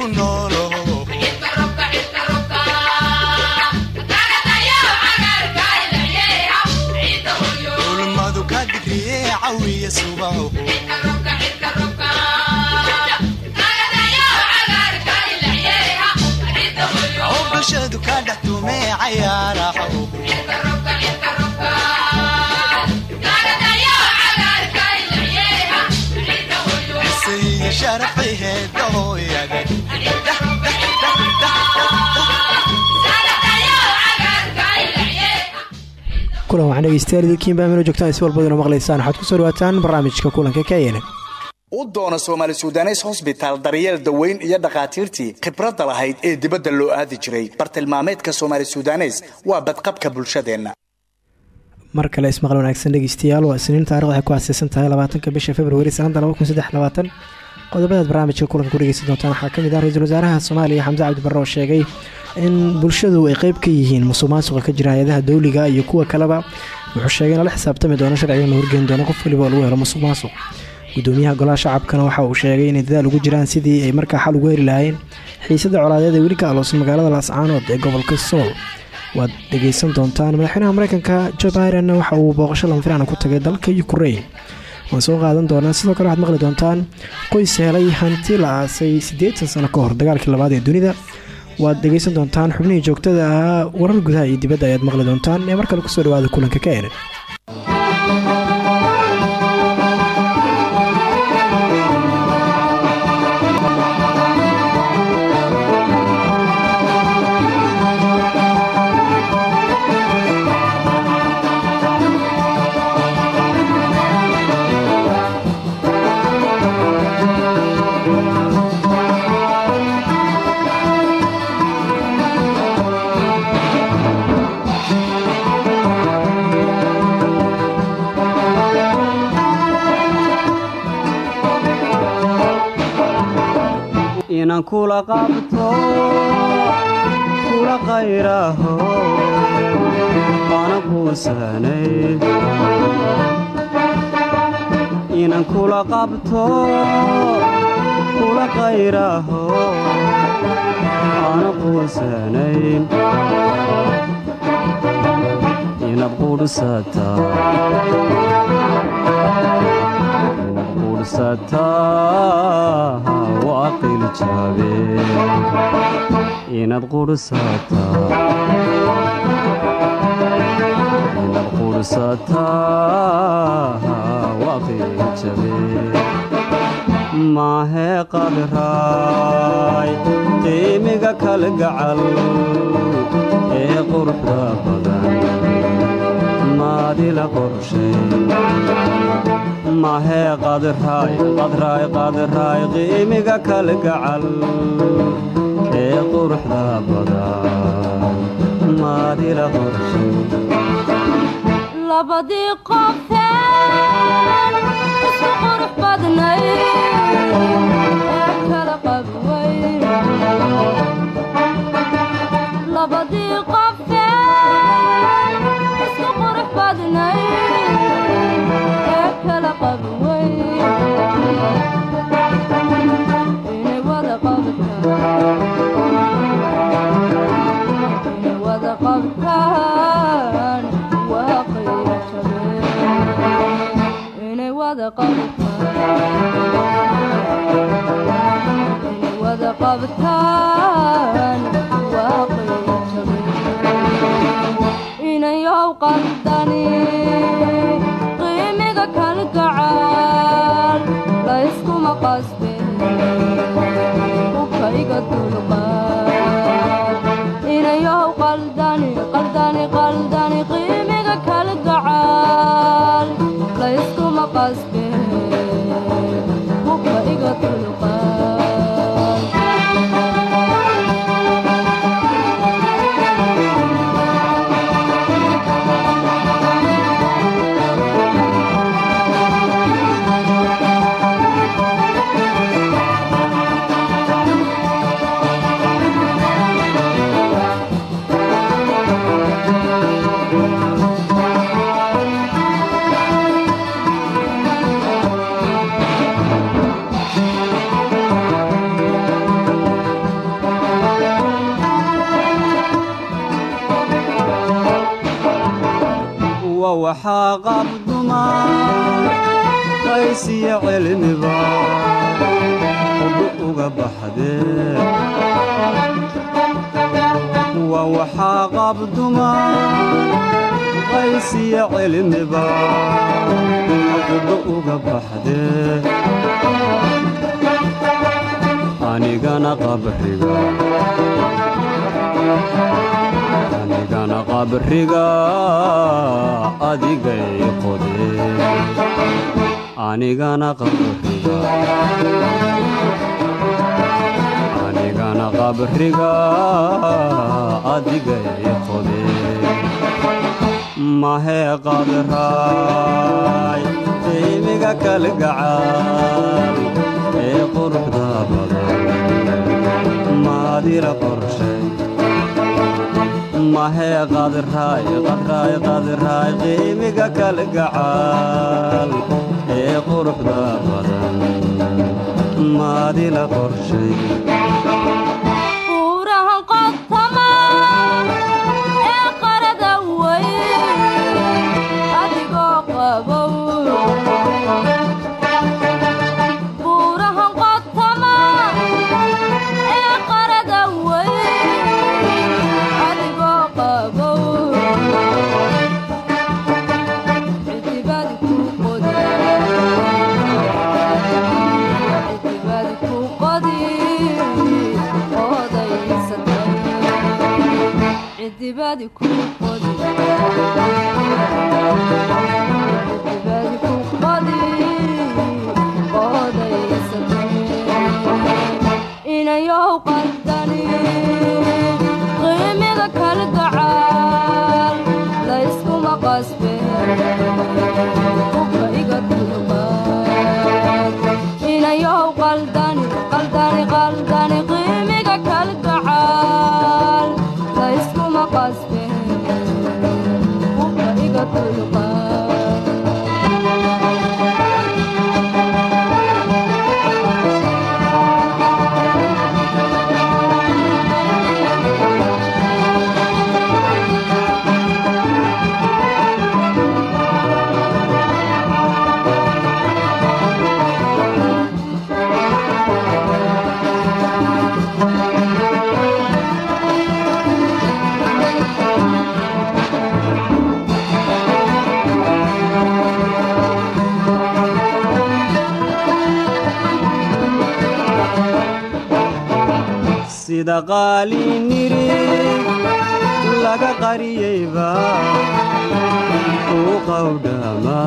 ku noolo ulmadu ka digriye cawiya subaho bulshadu ka dhex tumee cayaaraho sharafay heedahooyada kulan waxaan dhegeystayaal idinkiin baamino joogtaan si walbaduna maqlaysaan waxaad ku soo dhawaataan barnaamijka kulanka keyene u doona soomaali sudanes hosbitaal daryeel daweyn iyo dhakhaatiirtii khibradda lahayd ee dibadda loo aadi jiray bartilmaameedka soomaali sudanes waa badqabka bulshadeenna mar kale ismaqal wanaagsan dhegeystayaal waa isniin taarikhda waxay ku aaseysan tahay labaatanka bisha februari sanada qodobadaad barnaamijka kulanka ku dhegeysan doontaan waxaa ka mid ah ra'iisul wasaaraha soomaaliya xamse cabdi barre oo sheegay in bulshadu ay qeyb ka yihiin musuq maasuqa ka jira hay'adaha dowliga iyo kuwa kaleba. Wuxuu sheegay in la xisaabtami doono sharcigan la horgeyn doono qof waliba oo lagu helo musuq maasuq gudoomiyaha golaha shacabkana waxa uu sheegay inay dadaal ugu jiraan sidii ay markaa xal ugu heli lahaayeen xiisada colaadeed ee weli ka aloosan magaalada laascaanood ee gobolka sool. Waad dhegeysan doontaan madaxweynaha mareykanka jo biden waxa uu booqasho lama ku tagay dalka ukrain waan soo qaadan doonaa sidoo kale waxaad maqli doontaan qoys helay hanti la aasay siddeetan sano ka hor dagaalkii labaad ee dunida. Waad dhegeysan doontaan xubnihii joogtada ahaa warar gudaha iyo dibadda ayaad maqli doontaan. Ee mar kale ku soo dhawaada kulanka ka eran inaan kula qabto kula qayraaho ana kuusanay inaan kula qabto kula qayraaho ana kuusanayn inaad qudhsataa inaad qudhsataa waaqiljabe maahee qadraay qiimiga kalgacal ee quruxda badan maadila qorshay mahee qadraay qiimiga kalgacal ee quruxda badan maadila qorshay labadii qofeen isku qurux badnay labadii qofeen layskuma qabriga adigay qodee anigana qabriga adigay qodee mahee qadraay qiimiga kalgacaal ee quruxda badan maadila qorshay mahee qadraay qadraay qadraay qiimiga kalgacaal ee quruxda badan maadila qorshay inayow qaldani qiimiga kala gacaal sida qaaliniri laga qariyeyba uu qawdhama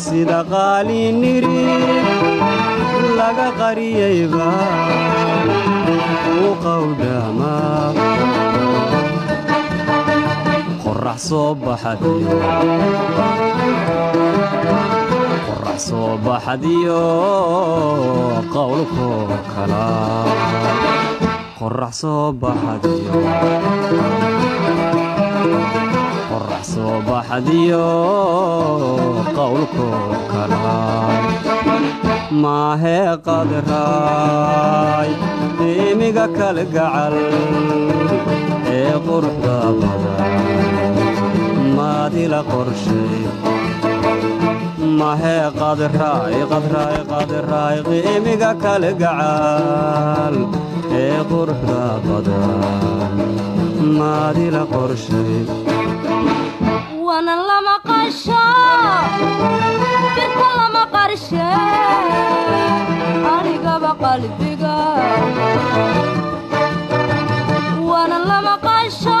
sida qaaliniri laga qariyeyba uu qawdhama qorax soo qorax soo baxadiyo qowlkoo kala. Qorax soo baxadiyo qowlkoo kala. Maahee qadraay qiimiga kala gacal ee quruxda badan. Maadila qorshay mahee qadraay qadraay qadraay qiimiga kala gacal ee quruxda badan maadila qorshay anigaba qalbiga. Wana lama qasho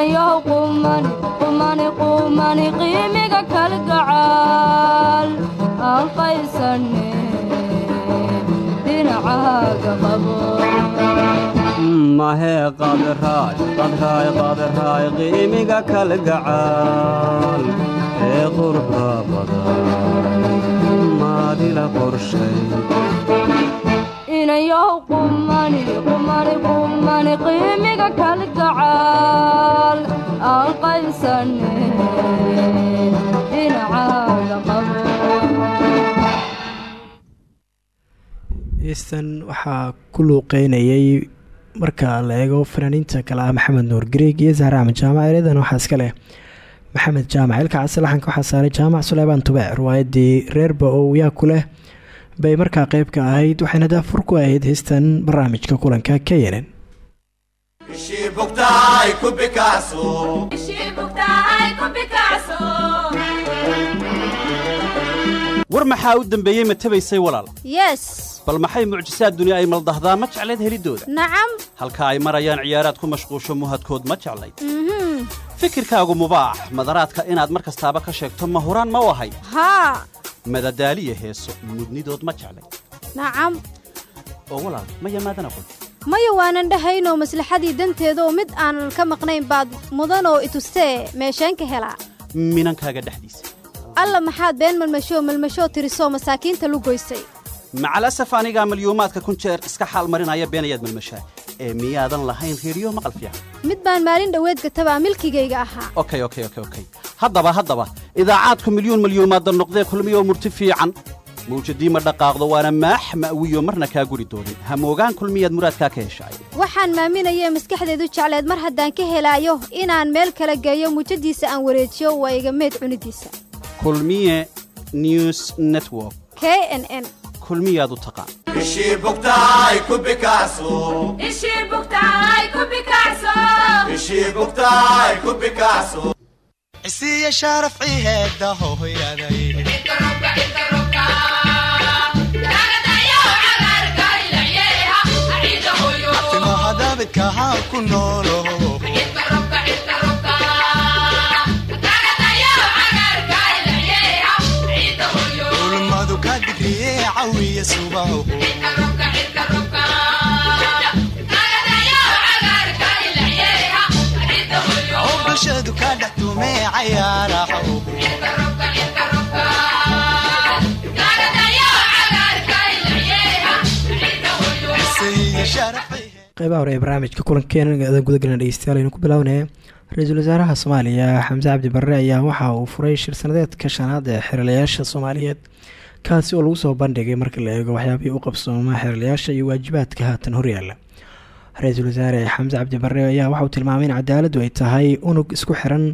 inayow qumani qumani qumani qiimiga kalgacaal aan qaysane dhinacaaga qabo mahee qadraay qadraay qadraay qiimiga kalgacaal ee quruxda badan maadila qorshay qiimiga kalgacaal aan qabo heestan waxaa ku luuqeynayay marka la eego fanaaniinta kale ah maxamed nuur greeg iyo zahra axmed jaamac eredan waxaa iska leh maxamed jaamac. Ilka case laxanka waxaa saaray jaamac suleymaan tube riwaayadii reerba oo yaa ku leh bay markaa qeyb ka ahayd waxayna daafur ku ahayd heestan barnaamijka kulanka bikacso war maxaa u dembeeyey ma tabaysay walaal? Yes. Bal maxay mucjisaad duni ay maldahdaa? Ma jeclayd heliddooda nacam. Halka ay marayaan ciyaaraad ku mashquusho muhadkood ma jeclayd? Mhm. Fikirkaagu mubaax. Madaraadka inaad mar kastaaba ka sheegto ma huraan ma u ahay? Haa madadaaliya heeso mudnidood ma jeclayd nacam oo walaal maya maadan aqoon maya waanan dhahaynoo maslaxadii danteeda oo mid aanan ka maqnayn baad mudanoo itustee meesheen ka helaa. Minankaaga dhexdiisa. Alla maxaad been malmashoo malmashoo tirisoo masaakiinta lugoysay macalasaf anigaa malyuumaadka kun jeer iska xaal marinaya beenayaad malmashaa ee miyaadan lahayn reeriyo maqal fiican. Mid baan maalin dhoweed gatabaa milkigayga ahaa. Okay okay okay okay. Haddaba haddaba idaacaadku milyuun malyuumaadda noqdee kulmiyoo murti fiican. Mawjadii ma dhaqaaqdo waana maax ma'wiyo marna kaa guri doonin hamoogaan kulmiyaad muraadkaa ka heshaay waxaan maaminayee maskaxdeedu jecleed mar haddaan ka helaayo inaan meel kala geeyo mujadiisa aan wareejiyo waa iga meed cunidiisa. Kulmiye news network. K n n kulmiyaad u taqaan ishii bugtahay ku bikacso ishii bugtahay qeybaha hore ee barnaamijka kulankeena gudagalna dhegeystayaal aynu ku bilaawnaya ra'iisul wasaaraha soomaaliya xamse cabdi barre ayaa waxa uu furay shir sanadeedka shanaad ee xeralayaasha soomaaliyeed kaasi oo lagu soo bandhigay marka la eego waxyaabihii u qabsooma xeralayaasha iyo waajibaadka haatan horyaala ra'iisul wasaare xamse cabdi barre ayaa waxauu tilmaamay in cadaaladdu ay tahay unug isku xiran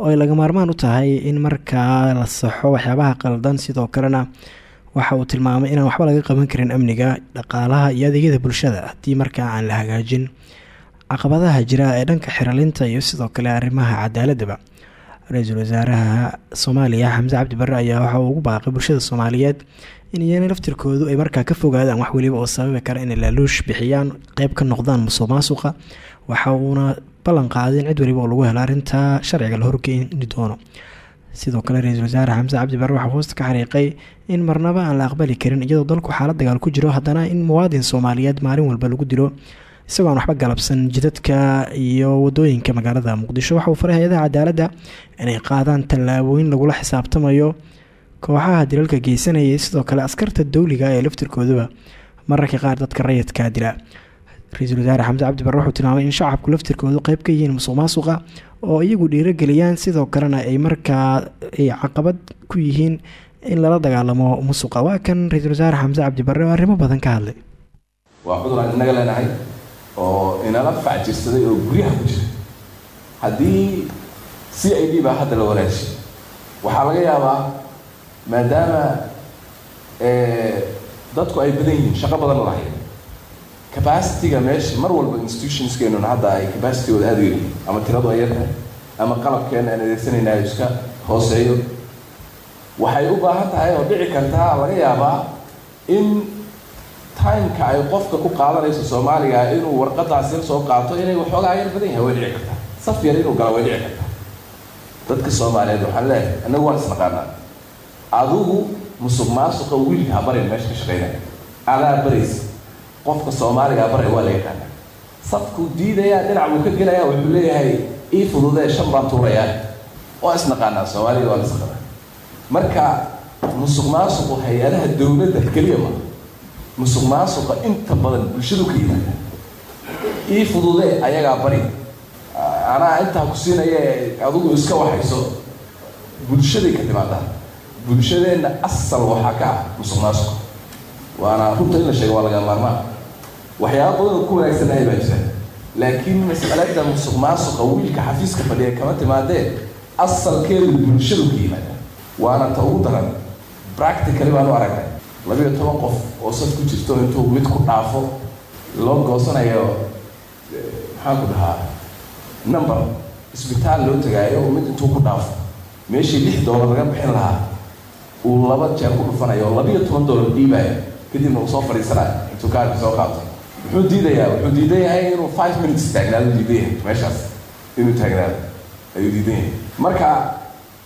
oo ay laga maarmaan u tahay in markaa la saxo waxyaabaha qaldan sidoo kalena waxa uu tilmaamay inaan waxba laga qaban karin amniga dhaqaalaha iyo adeegyada bulshada haddii markaa aan la hagaajin. Caqabadaha jira ee dhanka xiralinta iyo sidoo kale arrimaha cadaaladaba ra'iisul wasaaraha soomaaliya xamse cabdi barre ayaa waxa uu ugu baaqay bulshada soomaaliyeed in iyana laftirkoodu ay markaa ka fogaadaan wax weliba oo sababi kara inay laaluush bixiyaan qeyb ka noqdaan musuq maasuqa waxa uuna ballan qaaday cid waliba oo lagu helo arrintaa sharciga la horgeeni doono. Sidoo kale ra'iisul wasaare xamse cabdi barre waxaa hoosta ka xariiqay in marnaba aan la aqbali karin iyadoo dalku xaalad dagaal ku jiro haddana in muwaadin soomaaliyeed maalin walba lagu dilo isagoo waxba galabsan jidadka iyo waddooyinka magaalada muqdisho. Waxa uu faray hay'adaha cadaaladda inay qaadaan tallaabooyin lagula xisaabtamayo kooxaha dilalka geysanayay. Sidoo kale askarta dowliga ee laftirkooduba mararka qaar dadka rayidka dila. Ra'iisul wasaare xamse cabdi barre wuxuu tilmaamay in shacabku laftirkoodu qeyb ka yihiin musuq maasuqa oo iyagu dhiirogeliyaan sidoo kalena ay markaa ay caqabad ku yihiin in lala dagaalamo musuqa. Waa kan ra'iisul wasaare xamse cabdi barre oo arrimo badan ka hadlay. Waa cudur aan inaga leenahay oo inala facjirsaday oo guryaha ku jira haddii c i d baa hadda la walaashay waxaa laga yaabaa maadaama dadku ay badan yihiin shaqo badan lahayn capacityga meesha mar walba institutionskeenuna hadda ay capacitygooda aada yiri ama tiradu ay yartahay ama qalabkeena aan adeegsanayna ay iska hooseeyo. Waxay u baahan tahay oo dhici kartaa laga yaabaa in timeka ay qofka ku qaadanayso soomaaliga inuu warqadaas yar soo qaato inay waxoogaa yar badan yahay way dhici kartaa. Saf yar inuu gala way dhici kartaa. Dadka soomaaliyeed waxaan leeyahay annagu waan isnaqaanaa adigu musuq maasuqa wiilka ha barin meesha ka shaqaynaya adaa baraysa qofka soomaaliga baray waa la yaqaanaa safkuu diidayaa dhinac buu ka gelayaa wuxuu leeyahay ii fududee shan baan tuurayaa waa isnaqaanaa soomaaliga waa la isnaqaanaa marka musuq maasuqu hay'adaha dowladda keliya ma musuq maasuqa inta badan bulshadu ka yimaada ii fududee ayagaa bari. Anaa intaa ku siinaya adigu iska waxayso. Bulshaday ka timaadaa bulshadeenna asal waxaa ka ah musuq maasuqa waana runta in la sheego waa laga maarmaan waxyaaba badan oo ku wanaagsanahay baa jira laakiin mas'alada musuq maasuqa wiilka xafiiska fadhiya kama timaadee asalkeedu bulshadu ka yimaada waana ta ugu daran. Practically baan u aragnay labiyo toban qof oo saf ku jirto intuu mid ku dhaafo loo goosanayo maxaan ku dhahaa number isbitaal loo tagaayo oo mid intuu ku dhaafo meeshii lix doolar laga bixin lahaa uu laba jeer ku dhufanayo oo labiyo toban doolar dhiibaayo kadibna uu soo fadhiisanayo intuu kaarka soo qaato muxuu diidayaa wuxuu diidan yahay inuu five minutes taagnaado diidan yahay meeshaas inuu taagnaado ayuu diidan yahay marka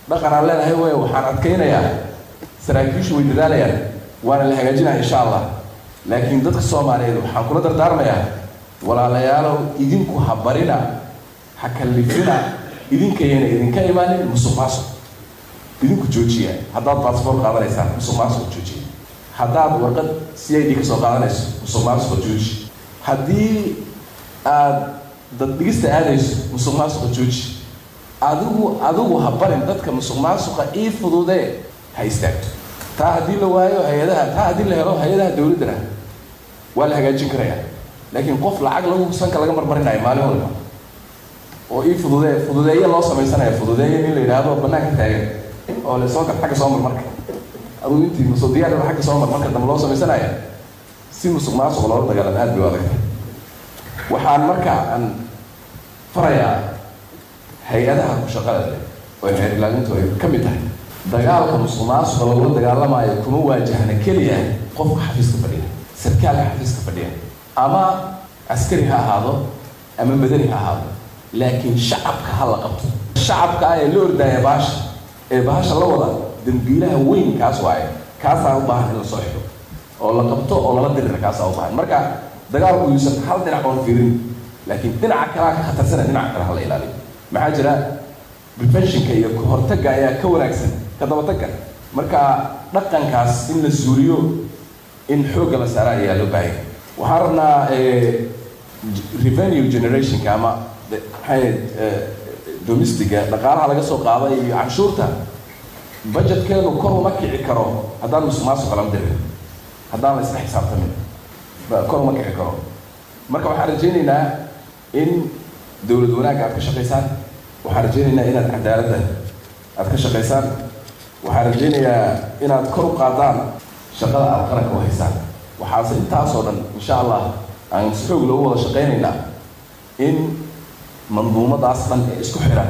dhaqan aan leenahay wey waxaan adkaynayaa saraakiishu way dadaalayaan waana la hagaajinaya insha allah laakiin dadka soomaaliyeed waxaan kula dardaarmayaa walaalayaalow idinku ha barina ha kallifina idinkayana idinka imaanin musuq maasuq idinku joojiya. Haddaad baasboor qaadanaysaan musuq maasuq joojiya. Haddaad warqad c i d ka soo qaadanayso musuq maasuqa jooji haddii aad dad dhigista aadayso musuq maasuqa jooji adigu adigu ha barin dadka musuq maasuqa ii fududee ha istaagto taa haddii la waayo hay'adaha taa haddii la helo hay'adaha dowladdana waa la hagaajin karaya laakiin qof lacag lagu sanka laga marmarinayo maalin walba oo ii fududee fududeeye loo samaysanayo fududeeye in la yidhaahdo banaanka taagan oo le soo gal xagga soo mar marka adugu intii musuq diyaar xagga soo mar marka dambe loo samaysanayo si musuq maasuq loola dagaalam aad bay adagtay waxaan marka aan farayaa hay'adaha ku shaqada leh oo xeer ilaalintu ay ka mid tahay dagaalka musuq maasuqa lagula dagaalamayo kuma waajahna keliya qofka xafiiska fadhiya sarkaalka xafiiska fadhiya. Ama askari ha ahaado ama madani ha ahaado laakiin shacabka ha la qabto. Shacabka ah ee la ordaaya baasha ee bahasha la wada dambiilaha weyn kaas waaye kaasaa u baahan in la soo xidho. Oo la qabto oo lala dirira kaasaa u baahan. Marka dagaalku yuusan hal dhinac oon fiirin laakiin dhinaca kalea ka khatarsana dhinaca kale ha la ilaaliyo maxaa jira? Preventionka iyo kahortagga ayaa ka wanaagsan ka dabatagga marka dhaqankaas in la suuriyo in xoogga la saara ayaa loo baahanya waxaan rabnaa revenue generationka ama maxay domestiga dhaqaalaha laga soo qaaday iyo canshuurta budgetkeenu kor uma kici karo haddaan musuq maasuqa lama dirin haddaan la isla xisaabtamin. Kor uma kici karo. Marka waxaan rajaynaynaa in dowlad wanaagga aad ka shaqaysaan. Waxaan rajaynaynaa inaad cadaaladda aad ka shaqaysaan waxaan rajaynayaa inaad kor u qaadaan shaqada aad qaranka u haysaan. Waxaase intaasoo dhan insha allah aan si xoog loogu wada shaqaynaynaa in manduumadaas dhan ee isku xiran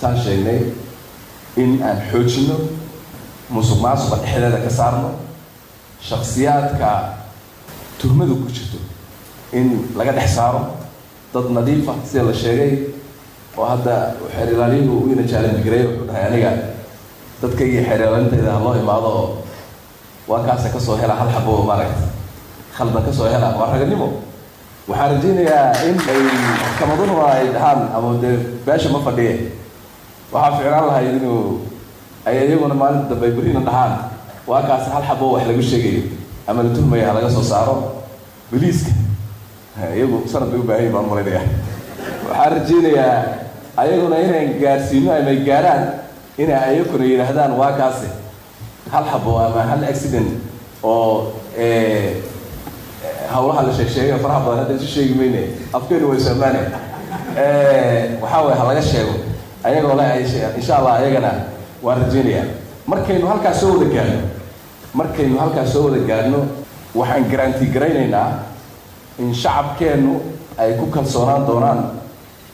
saan sheegnay in aan xoojinno musuq maasuqa dhexdeeda ka saarno shaksiyaadka tuhmadu ku jirto in laga dhex saaro dad nadiifa sida la sheegay oo hadda xeer ilaaliyuhu u ina jaalanbigareey wuxuu dhahay aniga dadkayga xeer ilaalintayda ha loo imaado. Oo waa kaasa ka soo hela hal xabo maaragta khaldan ka soo hela waa raganimo waxaan rajaynayaa in ay maxkamaduna ay dhahaan ama dee beesha ma fadhiye. Waxaa ficnaan lahayd inuu ay iyaguna maalinta dambe ay berrina dhahaan. Waa kaas hal xabo wax lagu sheegayo ama la tuhmaya ha laga soo saaro boliiska iyagu sanad bay u baahan yihiin baan malaynaya. Waxaan rajaynayaa ayaguna inaan gaarsiino ama ay gaaraan inay ayaguna yidhaahdaan waa kaasi. Hal xabo ama hal accident oo hawlaha la sheeg sheegay faraha badan hadda isu sheegi mayne. Afkeenu way soomaane waxaa waye ha sheego. Ayagoo le insha allah ayagana waan rajaynayaa. Markaynu halkaas soo wada gaarno markaynu halkaas soo wada gaarno waxaan garanti garaynaynaa in shacabkeennu ay ku kalsoonaan doonaan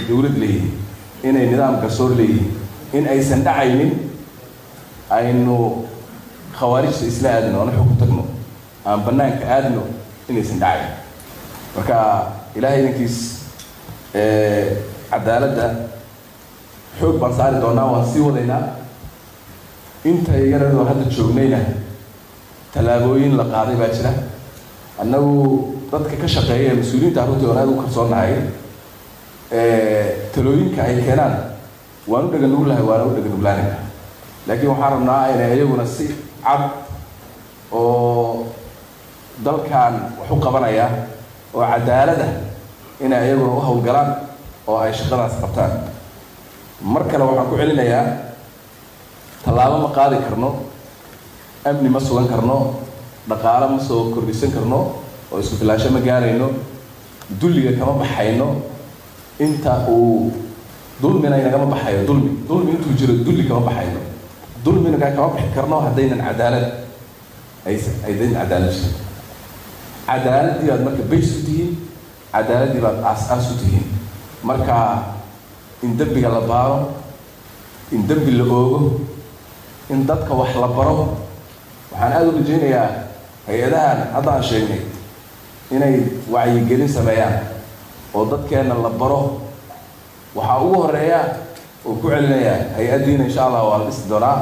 dowlad leeyihiin inay nidaam garsoor leeyihiin in aysan dhacaynin aynu khawaarijta isla aadno ana xog ku tagno aan banaanka aadno inaysan dhacayn marka ilaahay idankiis cadaaladda xoog baan saari doonaa waan sii wadaynaa. Inta yaradoo hadda joognayna tallaabooyin la qaaday baa jira. Annagu dadka ka shaqeeya mas'uuliyiinta runtii oon aada u kalsoonahay talooyinka ay keenaan waan u dhaganuglahay waana u dhaganuglaanayna laakiin waxaan rabnaa inay iyaguna si cad oo dalkan wax u qabanaya oo cadaalada inay iyaguna u howlgalaan oo ay shaqadaas qabtaan. Mar kale waxaan ku celinayaa tallaabo ma qaadi karno amni ma sugan karno dhaqaalo ma soo kordhisan karno oo isku filaansho ma gaarayno dulliga kama baxayno inta uu dulmina inagama baxayo dulmi. Dulmi intuu jiro dulli kama baxayno dulmina kama baxi karno haddaynan cadaalad haddaynan cadaalad jirin cadaaladii baad marka bays u tihiin cadaaladii baad aas-aas u tihiin. Marka in dembiga la baaro in dembi la oogo in dadka wax la baro waxaan aada u rajaynayaa hay'adahan hadda aan sheegnay inay wacyigelin sameeyaan oo dadkeenna la baro waxaa ugu horreeya oo ku celinayaa hay'addiina insha allah waa dhisi doonaa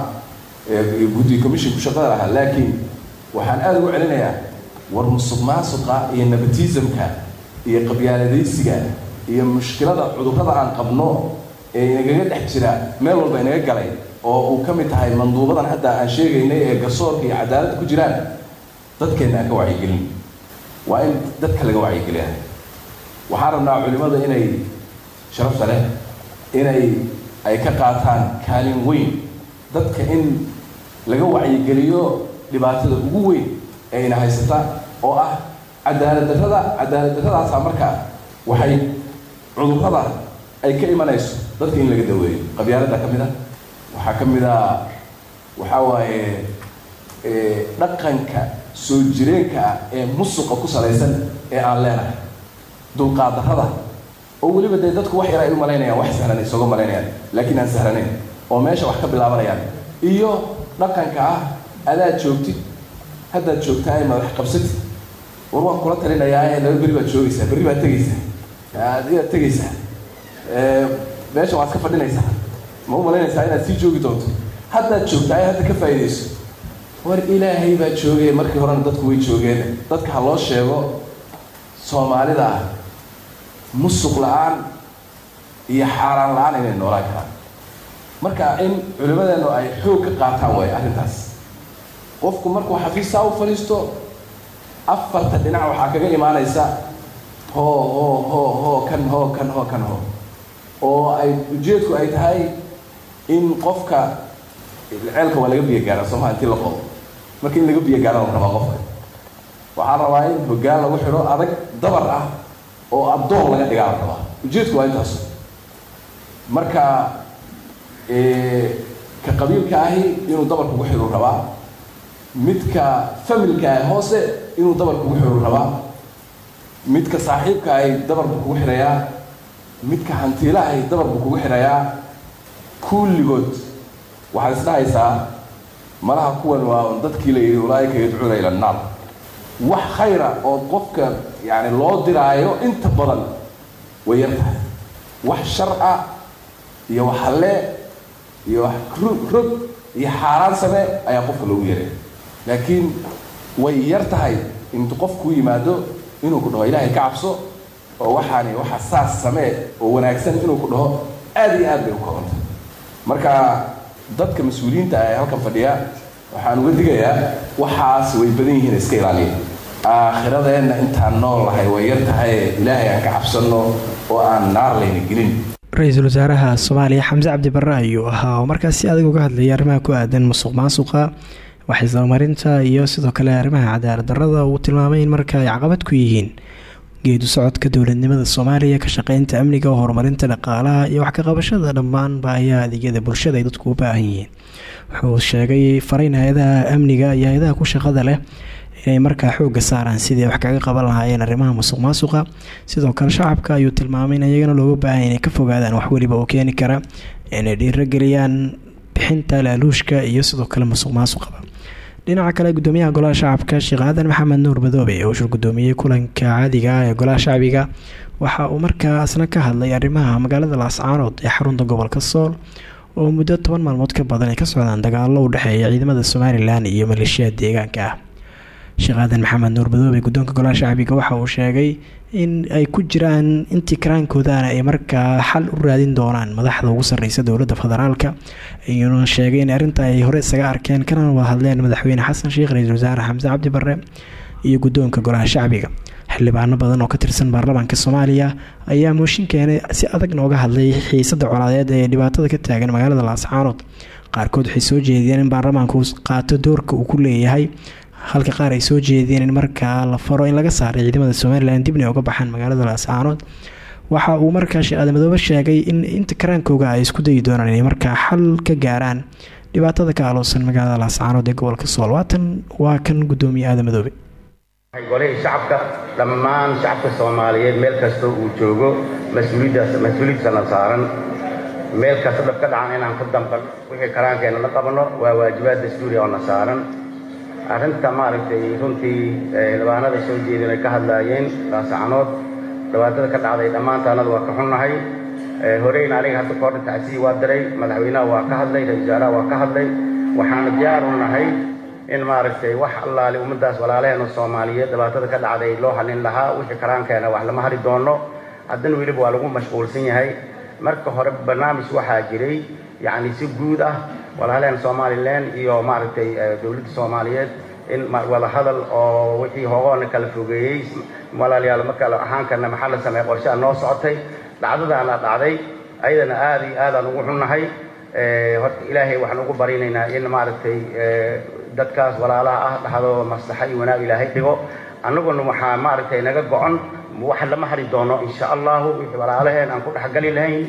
guddi commissionku shaqada lahaa. Laakiin waxaan aada ugu celinayaa war musuq maasuqa iyo nepotismka iyo qabyaaladaysiga iyo mushkilada cudurrada aan qabno ee inagaga dhex jira meel walba inaga galay oo uu ka mid tahay manduubadan hadda aan sheegaynay ee garsoorka iyo cadaaladda ku jiraan dadkeenna aan ka wacyigelin waa in dadka laga wacyigeliya waxaan rabnaa culimada inay sharafta leh inay ay ka qaataan kaalin weyn. Dadka in laga wacyigeliyo dhibaatada ugu weyn ee ina haysata oo ah cadaalad darrada cadaalad darradaasaa markaa waxay cudurrada ay ka imanayso dadka in laga daweeyo. Qabyaaladda ka mid a waxaa ka mid a waxaa waaye dhaqanka soo jireenka ah ee musuqa ku salaysan ee aan leenahay. Dulqaad darrada oo weliba dee dadku wax yar ay u malaynayaan wax sahlan isooga malaynayaan laakiin aan sahlanayn oo meesha wax ka bilaabanayaan. Iyo dhaqanka ah adaad joogtid haddaad joogtaa madax qabsatid? War waan kula talinayaa ee laba berri baad joogaysaa berri baad tegaysaa. Adigaad tegaysaa. Meesha waad ka fadhinaysaa. Ma u malaynaysaa inaad sii joogi doonto? Haddaad joogtaa ee hadda ka faa'iidayso. War ilaahay baa joogay markii horena dadku way joogeen. Dadka ha loo sheego soomaalida ah musuq la'aan iyo xaaraan la'aan inay noolaan karaan. Marka in culimadeennu ay xoog ka qaataan waayo arrintaas. Qofku markuu xafiistaa u fadhiisto afarta dhinac waxaa kaga imaanaysa hoo hoo hoo hoo kan hoo kan hoo kan hoo oo ay ujeedku ay tahay in qofka ceelka waa laga biyo gaaraa soomaa intii la qodo. Marka in laga biyo gaara la rabaa qofka. Waxaa rabaa in hoggaan lagu xidho adag dabar ah oo addoon laga dhigaa la ujeedku waa intaas. Marka ka qabiilka ahi inuu dabar kugu xidhu rabaa midka familka ahi hoose inuu dabar kugu xidhu rabaa midka saaxiibka ahi dabar buu kugu xidhayaa midka hantiila ahi dabar buu kugu xidhayaa kulligood waxaad isdhahaysaa malaha kuwan waa dadkii la yidhi ulaaika yadcuuna ila annaar wax khayra oo qofka yani loo diraayo inta badan way yar tahay wax sharca iyo wax halle iyo wax rog iyo xaaraan same ayaa qofka loogu yaray laakiin way yar tahay intu qofkuu yimaado inuu ku dhaho ilaahay ka cabso oo waxaani waxa saas samee oo wanaagsan inuu ku dhaho aada iyo aad bay u koobantay marka dadka mas'uuliyiinta ee halkan fadhiya waxaan uga digayaa waxaas way badan yihiin iska ilaaliya aakhiradeenna intaan nool lahay way yar ilaahay aan ka cabsanno oo aan naar layna gelin. Ra'iisul wasaaraha soomaaliya xamse cabdi barre ayuu ahaa. Oo markaas si adag uga hadlayay arrimaha ku aadan musuq maasuqa waxisdabamarinta iyo sidoo kale arrimaha cadaalad darrada uu tilmaamay in marka ay caqabad ku yihiin. Geedu socodka dowladnimada soomaaliya ka shaqeynta amniga horumarinta dhaqaalaha iyo wax ka qabashada dhammaan baahiyaha adeegyada bulshada ay dadku u baahan yihiin. Wuxuu sheegay farayn hay'adaha amniga iyo hay'adaha ku shaqada leh inay markaa xooga saaraan sidii wax kaga qaban lahaayeen arrimaha musuq maasuqa sidoo kale shacabka ayuu tilmaamay in iyagana looga baahan inay ka fogaadaan wax weliba oo keeni kara inay dhiirogeliyaan bixinta laaluushka iyo sidoo kale musuq dhinaca kale gudoomiyaha golaha shacabka sheekh aadan maxamed nuur madoobe oo shir gudoomiyey kulanka caadiga ah ee golaha shacbiga waxa uu markaasna ka hadlay arrimaha magaalada laascaanood ee xarunta gobolka sool oo muddo toban maalmood ka badan ay ka socdaan dagaalo u dhexeeya ciidamada somalilan iyo maleeshiya deegaanka ah sheekh aadan maxamed nuur madoobe guddoonka golaha shacbiga waxa uu sheegay in ay ku jiraan intii karaankoodaana ay markaa xal u raadin doonaan madaxda ugu sarreysa dowladda federaalka. Iyuuna sheegay in arrinta ay hore isaga arkeen kana wada hadleen madaxweyne xasan sheekh ra'iisul wasaare xamse cabdi barre iyo guddoonka golaha shacbiga xildhibaano badan oo ka tirsan baarlamaanka soomaaliya ayaa mooshin keenay si adag nooga hadlay xiisada colaadeed ee dhibaatada ka taagan magaalada laascaanood qaarkood waxay soo jeediyeen in baarlamaanku qaato doorka uu ku leeyahay halka qaar ay soo jeediyeen in markaa la faro in laga saaray ciidamada somalilan dibna uga baxaan magaalada laascaanood waxa uu markaa sheekh aadan sheegay in inta karaankooga ay isku dayi doonaan inay markaa xal ka gaaraan dhibaatada ka aloosan magaalada laascaanood ee gobolka sool waatan waa kan gudoomiye aadan madoobe golihii shacabka dhammaan shacabka soomaaliyeed meel kastoo uu joogo mas'uuliyadana saaran. Meel kasta dhab ka dhacan inaan ka damban wixii karaankeena la qabno waa waajibaad dastuuri oo na saaran arrinta maaragtay runtii xildhibaanada soo jeedin ay ka hadlaayeen laasacanood dhibaatada ka dhacday dhammaantaanada waa ka xunnahay. Horeyna aniga hadda koordha tacsiyi waa diray madaxweynaha waa ka hadlay ra'isul wasaaraha waa ka hadlay. Waxaana diyaar u nahay in maaragtay wax allaali ummaddaas walaalaheena soomaaliyeed dhibaatada ka dhacday loo halin lahaa wixii karaankeena wax lama hari doono haddana weliba waa lagu mashquulsan yahay. Marka hore barnaamij waxaa jiray yacni si guud ah walaalaheena somalilan iyo maaragtay dowladda soomaaliyeed in wada hadal oo wixii hogoona kala fogeeyey. Walaalayaal marka ahaan karna maxaa la sameeya qorshaha noo socotay. Dhacdadaana dhacday. Ayadana aada iyo aadaan ugu xunnahay. Horta ilaahay waxaan ugu barinaynaa in maaragtay dadkaas walaalaha ah dhaxdooda maslaxa iyo wanaag ilaahay dhigo. Annaguna waxaa maaragtay naga go-on wax lama hari doono insha allahu wixii walaalaheen aan ku dhexgali lahayn.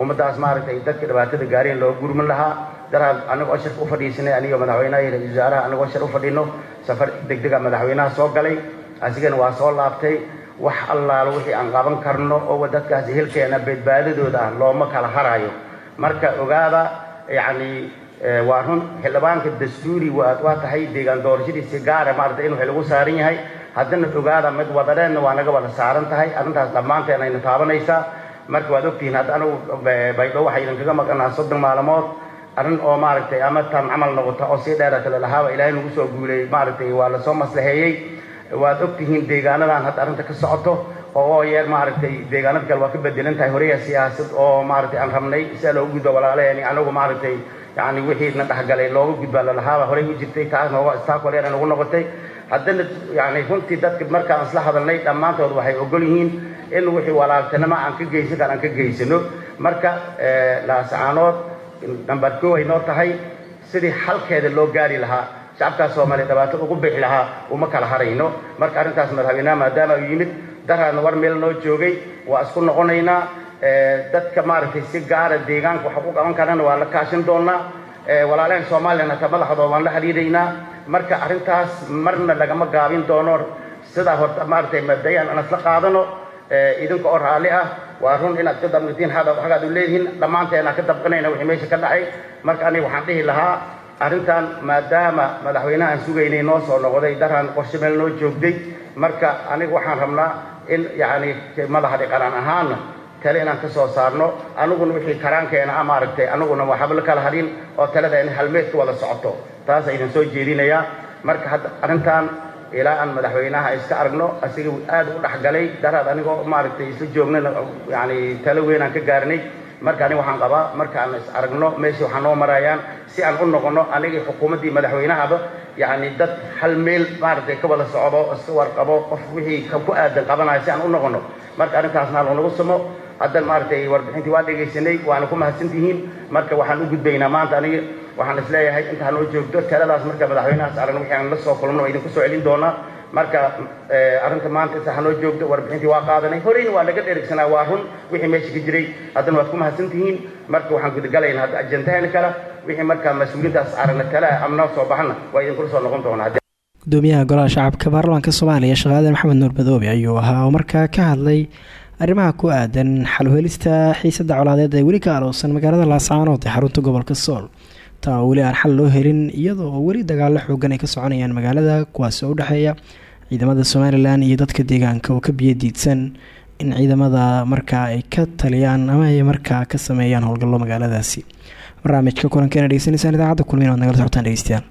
Ummaddaas maaragtay dadka dhibaatada gaareen loo gurmin lahaa daraad anagoo shirka u fadhiisanay anigoo madaxweynaha iyo ra'isul wasaaraha anagoo shir u fadhino safar degdega madaxweynaha soo galay. Asigana waa soo laabtay. Wax allaalo wixii aan qaban karno oo dadkaas helkeena badbaadadooda ah looma kala haraayo marka ogaada yacni waa run xildhibaanka dastuuri waa tahay deegaan doorashadiisi gaara maarata inuu xil ugu saaran yahay. Haddana ogaada mid wadadheenna waa naga wada saaran tahay. Arrintaas dhammaanteen ayna taabanaysaa. Marka waad ogtihiin hadda anigu baydho waxaa idinkaga maqanaa soddon maalmood arrin oo maaragtay ama tan camal noqota oo sii dheerata lalahaaba ilaahay nagu soo guulay maaragtay waa la soo maslaheeyey. Waad ogtihiin deegaanadan hadda arrinta ka socoto oo yeer maaragtay deegaanada kale waa ka bedelan tahay horeya siyaasad oo maaragtay aan rabnay sia loogu gudbo walaalaheen anagu maaragtay yani wixii na dhexgalay looga gudbaa lalahaaba horey u jirtay taas nooga staakoleer nagu noqotay. Haddana yani runtii dadka markaan isla hadalnay dhammaantood waxay ogol yihiin in wixii walaaltinimo aan ka geysan kar aan ka geysano. Marka laasacaanood nambar koo ay noo tahay sidii xalkeeda loo gaari lahaa shacabkaas soomaaliya dhibaato ugu bixi lahaa uma kala harayno. Marka arrintaas madaxweynaha maadaama uu yimid daraadna war meel noo joogay waa isku noqonaynaa dadka maaragtay si gaara deegaanka waxa ku qaban karana waa la kaashin doonaa walaalaheen somalilan hataa madaxdooda waan la xiriiraynaa marka arrintaas marna lagama gaabin doono sidaa horta maaragtay mabdayaan aan isla qaadano idinka oo raalli ah. Waa run inaad ka dabqatiin xagaad u leedihiin. Dhammaanteena ka dabqanayna wixii meesha ka dhacay. Marka aniga waxaan dhihi lahaa arrintan maadaama madaxweynaha aan sugaynay noo soo noqday daraan qorshe meel noo joogday marka aniga waxaan rabnaa in yacni madaxdhi qaraan ahaana tale inaan ka soo saarno. Aniguna wixii karaankeena a maaragtay aniguna waxba la kala hadhin oo talada in halmeedka wada socoto. Taasa idin soo jeedinayaa marka hadda arrintan ilaa aan madaxweynaha iska aragno asiga aad u dhexgalay. Daraad anigoo maaragtay isla joognana yani talo weynaan ka gaarnay. Marka aniga waxaan qabaa markaan is aragno meeshii waxaa noo marayaan si aan u noqono anigii xukuumaddii madaxweynahaba yani dad hal meel maaragtay ka wada socdo iska warqabo qof wixii ku aadan qabanayo si aan u noqono. Marka arrintaasna loonagu samo haddan maaragtay warbixintii waa dhegaysanay waana ku mahadsantihiin marka waxaan u gudbaynaa maanta aniga waxaan is leeyahay intaan noo joogto taladaas marka madaxweynahaas aragno wixii aan la soo kulmno waa idinku soo celin doonaa. Marka arrinta maanta inta hanoo joogto warbixintii waa qaadanay. Horeyna waa laga dherigsanaa waa run wixii meesha ka jiray. Haddana waad ku mahadsantihiin. Marka waxaan gudagalaynaa hadda ajantaheena kale. Wixii markaa mas'uuliintaas aragna tale ama noo soo baxana waa idinkula soo noqon doonaa. Gudoomiyaha golaha shacabka baarlamaanka soomaaliya sheekh aadan maxamed nuur madoobe ayuu ahaa oo markaa ka hadlay arrimaha ku aadan xaluhelista xiisada colaadeed ee weli ka aloosan magaalada laascaanood ee xarunta gobolka sool taa weli aan xal loo helin iyadoo oo weli dagaalo xoogan ay ka soconayaan magaalada kuwaas oo u dhexeeya ciidamada somalilan iyo dadka deegaanka oo ka biyo diidsan in ciidamada markaa ay ka taliyaan ama ay markaa ka sameeyaan howlgallo magaaladaasi. Barnaamijka kulankeena dhegeysanaysaan idaacadda kulmiin waad nagala socotaan dhegeystayaal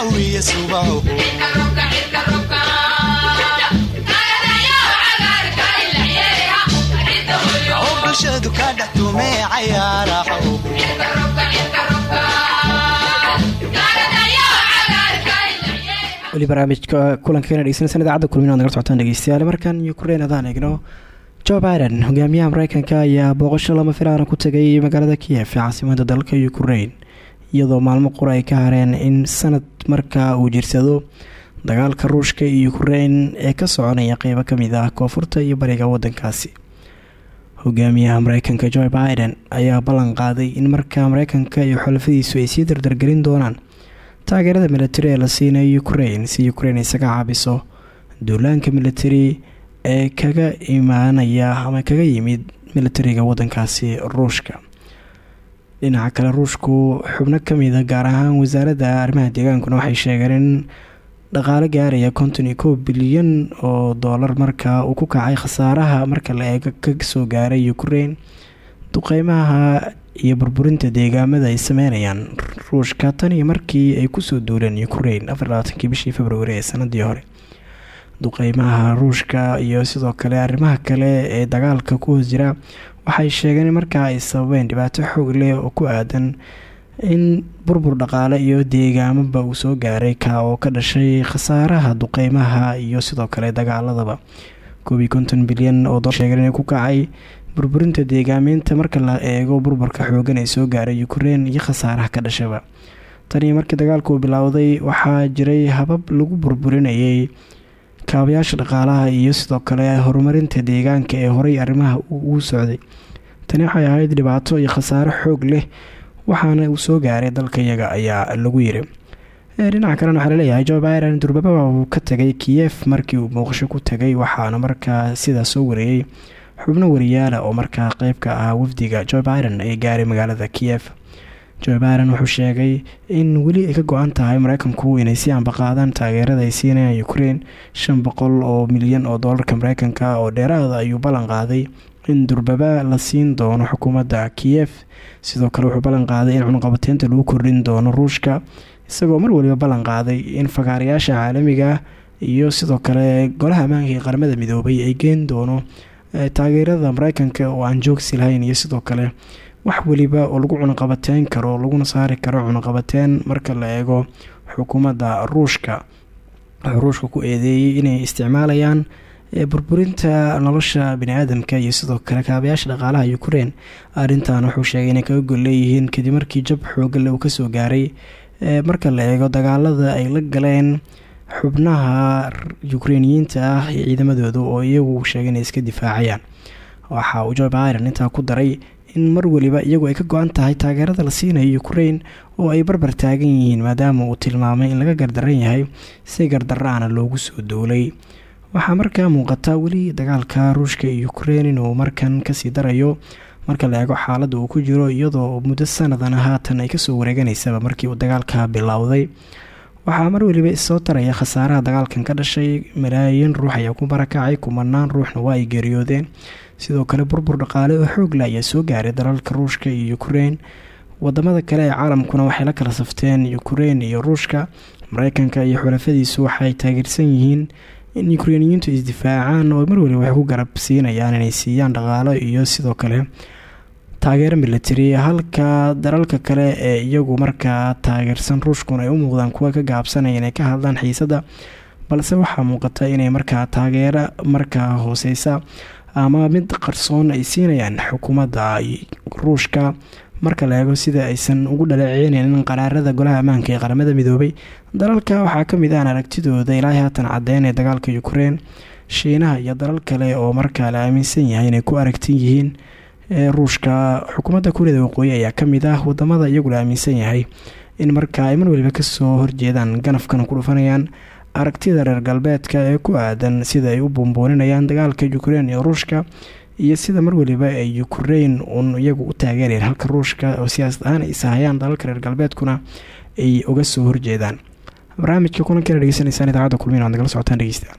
cawiya subaho bulshadu ka dhex tumee cayaaraho weli barnaamijka kulankeena dhegeysanaysan idaacadda kulmin waad nagala socotaan dhegeystayaal. Markan ukrain hadaan eegno joe biden hogaamiyaha mareykanka ayaa booqasho lama filaana ku tegay magaalada kiyef ee dalka ukrain iyadoo maalmo qura ay ka hareen in sanad markaa uu jirsado dagaalka ruushka iyo ukrain ee ka soconaya qeybo ka mid ah koonfurta iyo bariga wadankaasi hogaamiyaha mareykanka joe biden ayaa ballan qaaday in markaa mareykanka iyo xulafadiisu ay sii dardargelin doonaan taageerada militari ee la siinay ukrain si ukrain isaga caabiso duulaanka militari ee kaga imaanaya ama kaga yimid militariga wadankaasi ruushka dhinaca kale ruushku xubno kamida gaar ahaan wasaaradda arrimaha deegaankuna waxay sheegeen in dhaqaale gaaraya konton iyo kow bilyan oo doolar markaa uu ku kacay khasaaraha marka la eego ka soo gaaray ukrain duqeymaha iyo burburinta deegaamada ay sameynayaan ruushka tan iyo markii ay ku soo duuleen ukrain afarlabaatankii bishii februari ee sanadii hore. Duqeymaha ruushka iyo sidoo kale arrimaha kale ee dagaalka ku hoos jira waxay sheegeen in markaa ay sababeen dhibaato xoog leh oo ku aadan in burbur dhaqaale iyo deegaamaba uu soo gaaray ka oo ka dhashay khasaaraha duqeymaha iyo sidoo kale dagaaladaba. Koob konton bilyan oo dolar sheegeen ku kacay burburinta deegaameynta marka la eego burburka xoogan ee soo gaaray ukrain iyo khasaaraha ka dhashaba. Tanii markii dagaalku uu bilowday waxaa jiray habab lagu burburinayay kaabayaasha dhaqaalaha iyo sidoo kale horumarinta deegaanka ee horey arrimaha ugu socday. Tani waxay ahayd dhibaato iyo khasaaro xoog leh waxaana uu soo gaaray dalka iyaga ayaa lagu yiri. Dhinaca kalena waxaa la leeyahay joe biden durbaba uu ka tagay kiyef markii uu muuqasho ku tagay waxaana markaa sidaa soo wareeyey xubno wariyaala oo markaa qeyb ka ah wafdiga joe biden ay gaaray magaalada kiyef joe biden wuxuu sheegay in weli ay ka go-an tahay mareykanku inay si ambaqaadaan taageerada ay siinayaan ukrain shan oo milyan oo doolarka mareykanka oo dheeraada ayuu ballan qaaday in durbaba la siin doono xukuumadda kiyef sidoo kale wuxuu ballan qaaday in cunuqabateynta lagu kordhin doono ruushka isagoo mar waliba ballan qaaday in fagaarayaasha caalamiga iyo sidoo kale golaha ammaanka ee qaramada midoobay ay geen doono taageerada mareykanka oo aan joogsi lahayn iyo sidoo kale wax weliba oo lagu cunuqabateyn karo laguna saari karo cunuqabateyn marka la eego xukuumadda ruushka wuxuu ruushka ku eedeeyey inay isticmaalayaan burburinta nolosha bani-aadamka iyo sidoo kale kaabayaasha dhaqaalaha ukrain arrintan wuxuu sheegay inay kaga gol leeyihiin kadib markii jab xoogalle uu ka soo gaaray. Marka la eego dagaalada ay la galeen xubnaha ukreiniyiinta ah iyo ciidamadooda oo iyagu sheegay inay iska difaacayaan. Waxa uu joe biden intaa ku daray in mar waliba iyagu ay ka go-an tahay taageerada la siinayo ukrain oo ay barbar taagan yihiin maadaama uu tilmaamay in laga gardaran yahay si gardaraana loogu soo duulay waxaa markaa muuqata weli dagaalka ruushka iyo ukrain inuu markan ka sii darayo marka la eego xaaladda uu ku jiro iyadoo muddo sanadana haatan ay ka soo wareeganeysaba markii uu dagaalka bilowday waxaa mar weliba issoo taraya khasaaraha dagaalkan ka dhashay. Malaayiin ruux ayaa ku barakacay kumanaan ruuxna waa ay geeriyoodeen. Sidoo kale burbur dhaqaale oo xoogla ayaa soo gaaray dalalka ruushka iyo ukrain waddamada kale ee caalamkuna waxay la kala safteen ukrain iyo ruushka. Mareykanka iyo xulafadiisu waxay taageersan yihiin in ukreiniyiintu isdifaacaan oo mar waliba waxay ku garab siinayaan inay siiyaan dhaqaalo iyo sidoo kale taageero military halka dalalka kale ee iyagu markaa taageersan ruushkuna ay u muuqdaan kuwa ka gaabsanaya inay ka hadlaan xiisada balse waxaa muuqata inay markaa taageero markaa hooseysa ama mid qarsoon ay siinayaan xukuumadda ruushka marka la eego sida aysan ugu dhaleeceyneyn qaraarada golaha ammaanka ee qaramada midoobay. Dalalka waxaa ka mid ah aragtidooda ilaa haatan cadeyn ee dagaalka ukrein shiinaha iyo dalal kale oo markaa la aaminsan yahay inay ku aragtin yihiin ee ruushka xukuumadda kuuriyada waqooyi ayaa ka mid ah waddamada iyagu la aaminsan yahay in markaa ay mar waliba ka soo horjeedaan ganafkana ku dhufanayaan aragtida reer galbeedka ee ku aadan sida ay u buunbuuninayaan dagaalka ukrein iyo ruushka iyo sida mar waliba ay ukrein uun iyagu u taageereen halka ruushka oo siyaasad ahaan ay sahayaan dalalka reer galbeedkuna ay uga soo horjeedaan. Barnaamijka kulankeena dhegeysanaysaan idaacadda kulmiin waad nagala socotaan dhegeystayaal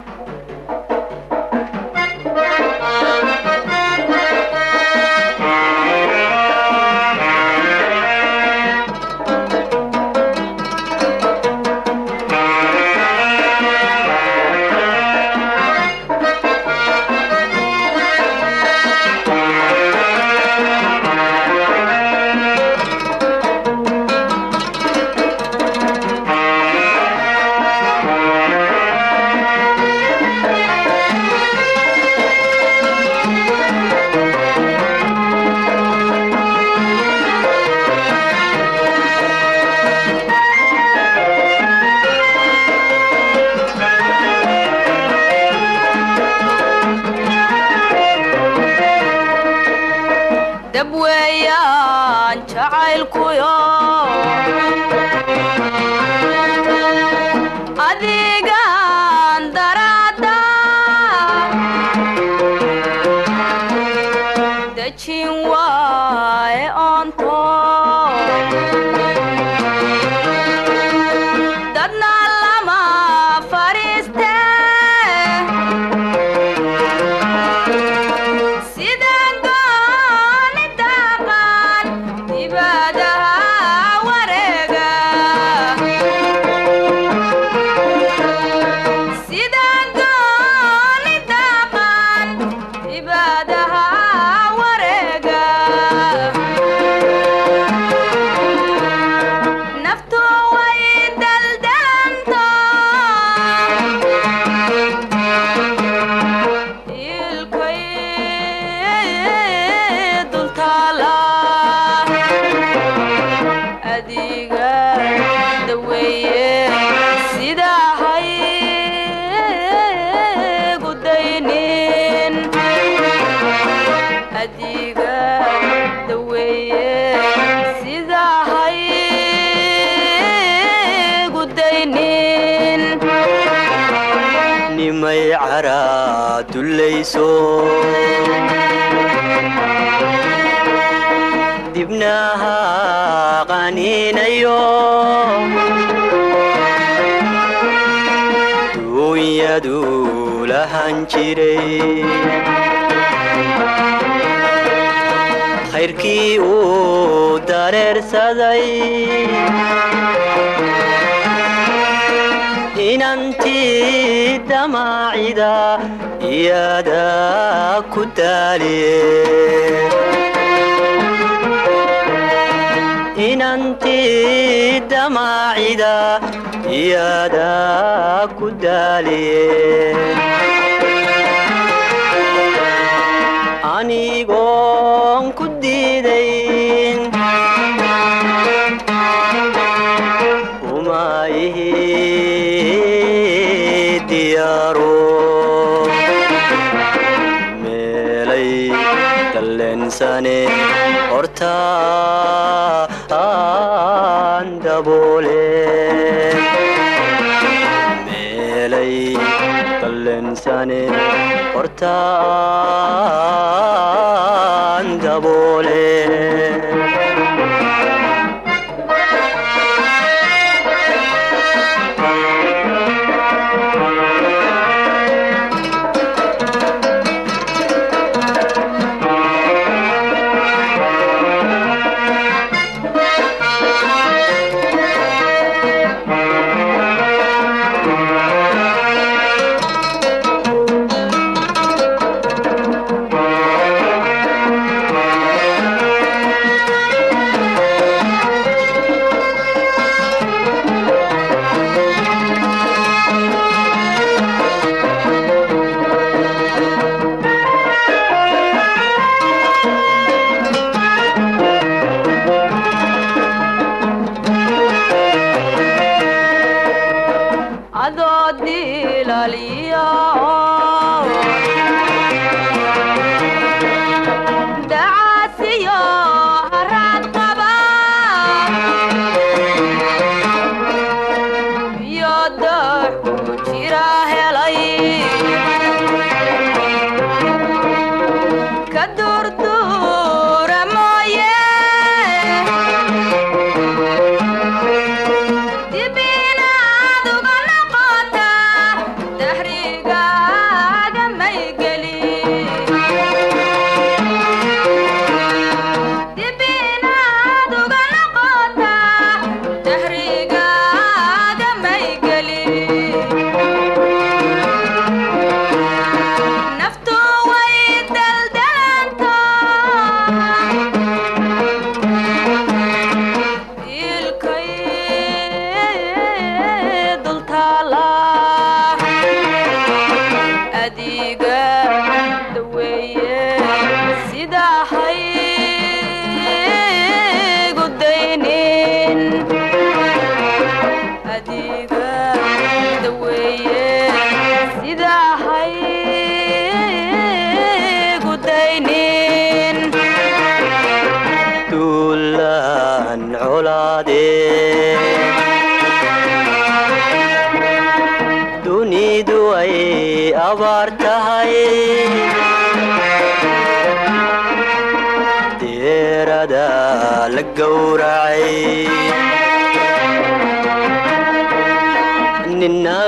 jacaylkuyo khayrkii uu dareersaday inantii damaacida iyada ku daaliye iyada ku daaliye anigoon ku diidayn uma diyaaro meelay dallensane hortaan daboole meelay dallensane hortaan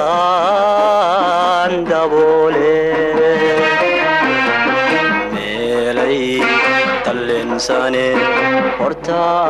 taan daboole meelay tallinsane hortaa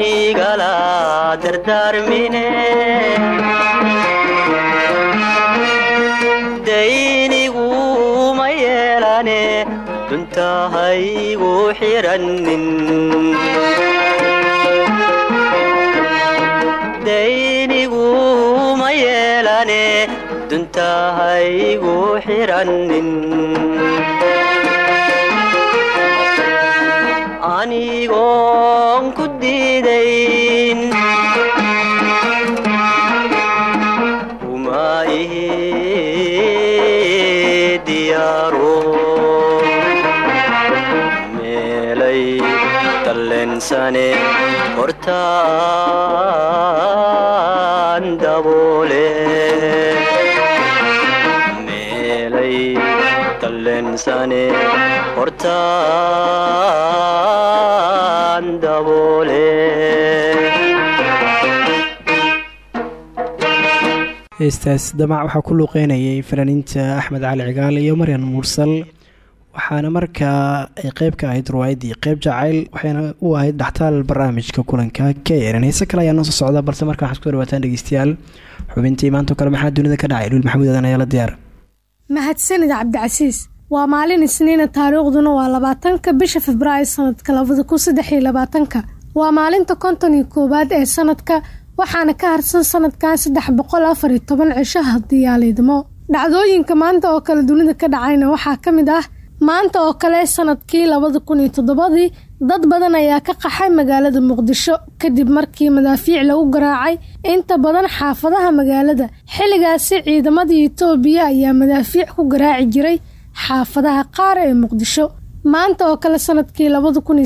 igala dardaarmine daynigu ma yeelane yeelane duntahaygu xirannin anigoon ku diidayn hortaan daboole meelay dallensane hortaan heestaas damac waxaa ku luuqeynayay fanaaniinta axmed cali cigaal iyo maryan mursal. Waxaana markaa ay qeyb ka ahayd riwaayaddii qeyb jacayl waxayna u ahayd dhaxtaal barnaamijka kulanka k n heese kale ayaa noo socda balse markaa waxaad ku soo dhawaataan dhegeystayaal xubintii maantao kale maxaa dunida ka dhacay. Luul maxamuud adan ayaa la diyaar. Mahadsanid cabdicasiis waa maalin isniina taariikhduna waa labaatanka bisha februaayo sanadka labada kun saddex iyo labaatanka. Waa maalinta konton iyo koowaad ee sanadka waxaana ka harsan sanadkan saddex boqol afar toban cisho haddii dhacdooyinka maanta oo kale dunida ka dhacayna waxaa ka mid ah maanta oo kale sannadkii labada kun toddobadii dad badan ayaa ka qaxay magaalada muqdisho kadib markii madaafiic lagu garaacay. Inta badan xaafadaha magaalada xilligaasi ciidamadii itoobiya ayaa madaafiic ku garaaci jiray xaafadaha qaar ee muqdisho. Maanta oo kale sannadkii labada kun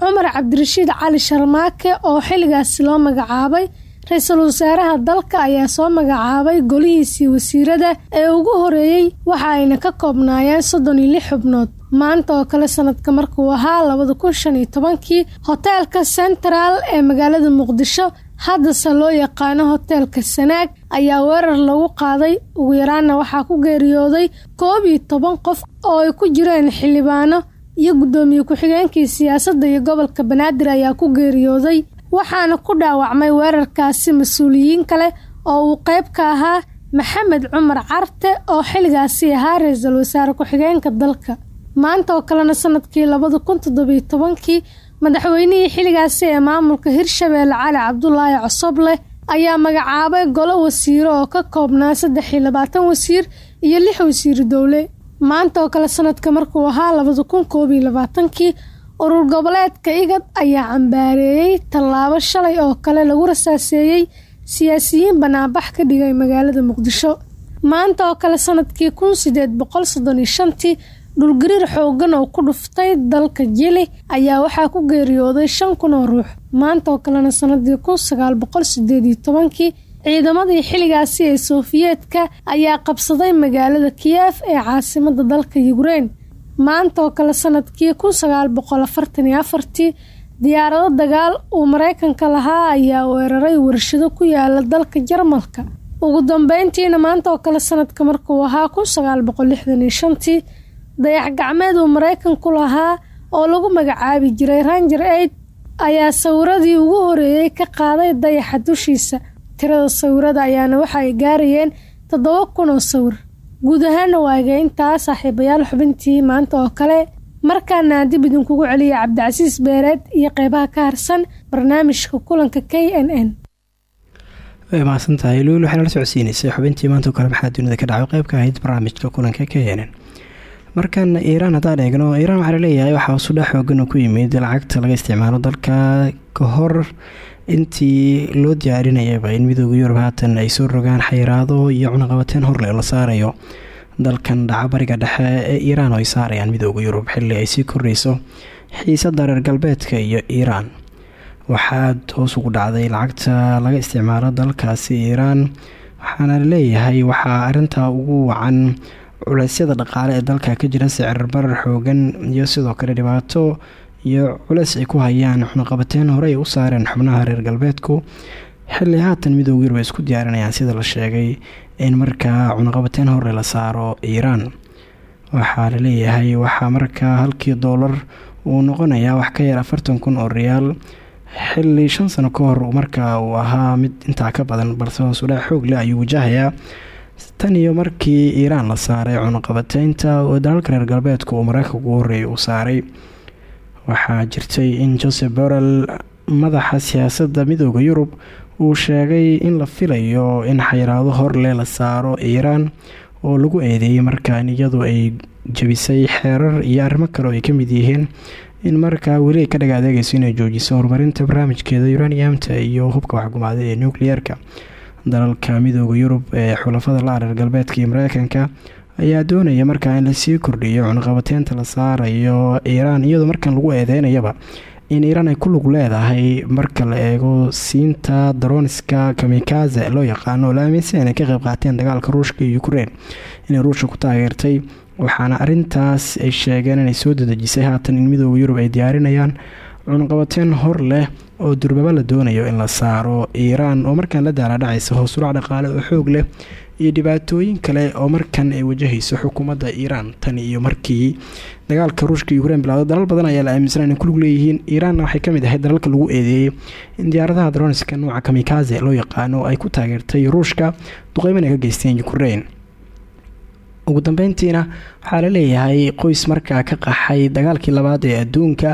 cumar cabdirashiid cali sharmaake oo xilligaasi loo magacaabay ra'iisul wasaaraha dalka ayaa soo magacaabay golihiisii wasiirada ee ugu horeeyey waxa ayna ka koobnaayeen soddon iyo lix xubnood. Maanta oo kale sanadka markuu ahaa labada kun shan iyo tobankii hoteelka central ee magaalada muqdisho haddase loo yaqaano hoteelka sanaag ayaa weerar lagu qaaday. Ugu yaraanna waxaa ku geeriyooday koob iyo toban qof oo ay ku jireen xildhibaano iyo guddoomiye ku-xigeenkii siyaasadda iyo gobolka banaadir ayaa ku geeriyooday waxaana ku dhaawacmay weerarkaasi mas'uuliyiin kale oo uu qayb ka ahaa maxamed cumar carte oo xilligaasi ahaa ra'iisul wasaare ku-xigeenka dalka. Maanta oo kalena sannadkii labada kun toddobiyo tobankii madaxweynihii xilligaasi ee maamulka hirshabeelle cali cabdulaahi cosoble ayaa magacaabay golo wasiiro oo ka koobnaa saddex iyo labaatan wasiir iyo lix wasiir dowle maanta oo kale sanadka markuu ahaa labada kun koob iyo labaatankii urur goboleedka igad ayaa cambaareeyey tallaabo shalay oo kale lagu rasaaseeyey siyaasiyiin banaanbax ka dhigay magaalada muqdisho. Maanta oo kale sannadkii kun sideed boqol soddon iyo shantii dhulgariir xoogan oo ku dhuftay dalka jili ayaa waxaa ku geeriyooday shan kun oo ruux. Maanta oo kalena sanadii kun sagaal boqol sideed iyo tobankii ciidamadii xilligaasi ee soofiyeetka ayaa qabsaday magaalada kiyef ee caasimada dalka yukrein maanta oo kale sannadkii kun sagaal boqol afartan afartii diyaarado dagaal uu maraykanka lahaa ayaa weeraray warshado ku yaalla dalka jarmalka. Ugu dambeyntiina maanta oo kale sanadka markuu ahaa kun sagaal boqol lixdan iyo shantii dayax gacmeed uu maraykanku lahaa oo lagu magacaabi jiray ranger aid ayaa sawiradii ugu horeeyey ka qaaday dayaxa dushiisa tirada sawirada ayaana waxa ay gaarayeen toddoba kun oo sawir. Guud ahaana waaga intaa saaxiibayaal xubintii maanta oo kale markaana dib idinkugu celiya cabdicasiis beereed iyo qeybaha ka harsan barnaamijka kulanka k n n. Way mahadsantahay luul waxayna la socodsiineysay xubintii maanta oo kale maxaa dunida ka dhacay qeyb ka ahayd barnaamijka kulanka k n n. Markan iiraan haddaan eegno iiraan waxaa la leeyahay waxaa xoogan ku yimid lacagta laga isticmaalo dalka ka hor intii loo diyaarinayaba in midooda yurub haatan ay soo rogaan xayiraado iyo cunaqabateen horle la saarayo. Dalkan dhaca bariga dhexe ee iiraan oo ay saarayaan midooda yurub xilli ay sii kordhayso xiisada reer galbeedka iyo iiraan. Waxaad hoos ugu dhacday lacagta laga isticmaalo dalkaasi iiraan waxaana la leeyahay waxaa arintaa ugu wacan culeysyada dhaqaale ee dalka ka jira sicir barar xoogan iyo sidoo kale dhibaato iyo culeys ay ku hayaan xunaqabateen hore ay u saareen xubnaha reer galbeedku xilli haatan midooda yurub ay isku diyaarinayaan sida la sheegay in markaa cunaqabateen hore la saaro iiraan. Waxaa la leeyahay waxaa markaa halkii doolar uu noqonayaa wax ka yar afartan kun oo riyaal xilli shan sano ka hor markaa uu ahaa mid intaa ka badan balse hoosudhac xoog leh ayuu wajahayaa. Tan iyo markii iiraan la saaray cunaqabateynta oo dalalka reer galbeedka uu mareykanka ugu horreeyay uu saaray waxaa jirtay in joseph borrell madaxa siyaasadda midooda yurub uu sheegay in la filayo in xayiraado horleh la saaro iiraan oo lagu eedeeyey markaan iyadu ay jabisay xeerar iyo arrimo kale oo ay ka mid yihiin in markaa weli ay ka dhag adeegayso inay joojiso horumarinta barnaamijkeeda uraniumta iyo hubka waxgumaada ee nucleer-ka dalalka midooda yurub ee xulafada la reer galbeedka iyo mareykanka ayaa doonaya markaa in la sii kordhiyo cunaqabateynta la saarayo iiraan iyadoo markan lagu eedeynayaba in iiraan ay ku lug leedahay marka la eego siinta daroniska kamikaze loo yaqaano oo la aaminsan inay ka qayb qaateen dagaalka ruushka iyo ukrein inay ruushka ku taageertay waxaana arintaas ay sheegeen inay soo dadejisay haatan in midooda yurub ay diyaarinayaan cunaqabateen hor leh oo durbaba la doonayo in la saaro iiraan. Oo markaan la daalaadhacaysa hoosulac dhaqaale oo xoog leh iyo dhibaatooyin kale oo markan ay wajahayso xukuumadda iiraan tan iyo markii dagaalka ruushka iyo ukrein bilowda dalal badan ayaa la aaminsan inay kulug leeyihiin. Iiraanna waxay ka mid ahayd dalalka lagu eedeeyey in diyaaradaha daroniska nuuca kamikaze loo yaqaano ay ku taageertay ruushka duqeyman ay ka geysteen ukrein ugu dambeyntiina waxaa la leeyahay qoys markaa ka qaxay dagaalkii labaad ee adduunka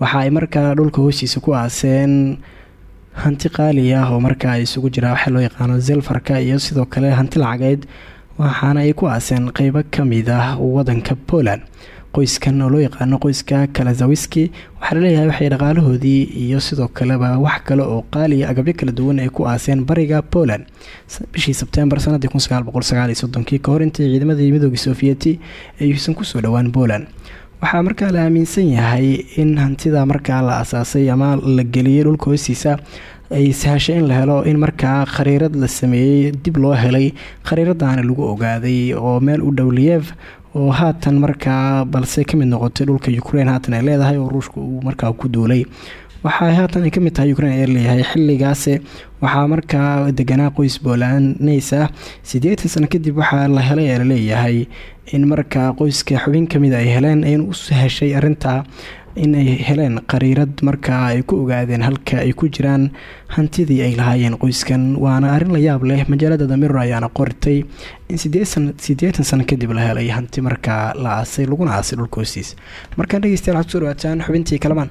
waxa ay markaa dhulka hoostiisa ku aaseen hanti qaali ah oo markaa isugu jira waxaa loo yaqaano zelfarka iyo sidoo kale hanti lacageed waxaana ay ku aaseen qeybo ka mid ah wadanka poland. Qoyskan oo loo yaqaano qoyska kalazawiski waxaa la leeyahay waxay dhaqaalahoodii iyo sidoo kaleba wax kale oo qaaliya agabyo kala duwan ay ku aaseen bariga poland. Bishii sebtembar sanadii kii ka hor intii ciidamadii midooda sofiyeeti ayuusan ku soo dhowaan poland waxaa markaa la aaminsan yahay in hantida markaa la asaasay ama la geliyay dhulka hoostiisa ay sahashay in la helo in markaa khariirad la sameeyey dib loo helay khariiradaana lagu ogaaday oo meel u dhow liyev oo haatan markaa balse ka mid noqotay dhulka ukrein haatan ay leedahay oo ruushka uu markaa ku duulay waxaa haatan ay ka mid tahay ukrein ay leeyahay xiligaas waxaa markaa deganaa qoys boolaneys ah siddeetan sano kadib waxaa la helay ee in markaa qoyska xubin ka mid ay heleen ayna u sahashay arintaa inay heleen qariirad markaa ay ku ogaadeen halka ay ku jiraan hantidii ay lahaayeen qoyskan. Waana arrin la yaab leh majaalada damiror ayaana qoritay in siddeetan sano kadib la helay hanti markaa la aasay laguna aasay dhulka hoostiis markaan dhegeystayaal waxad ku soo xubintii kalamaan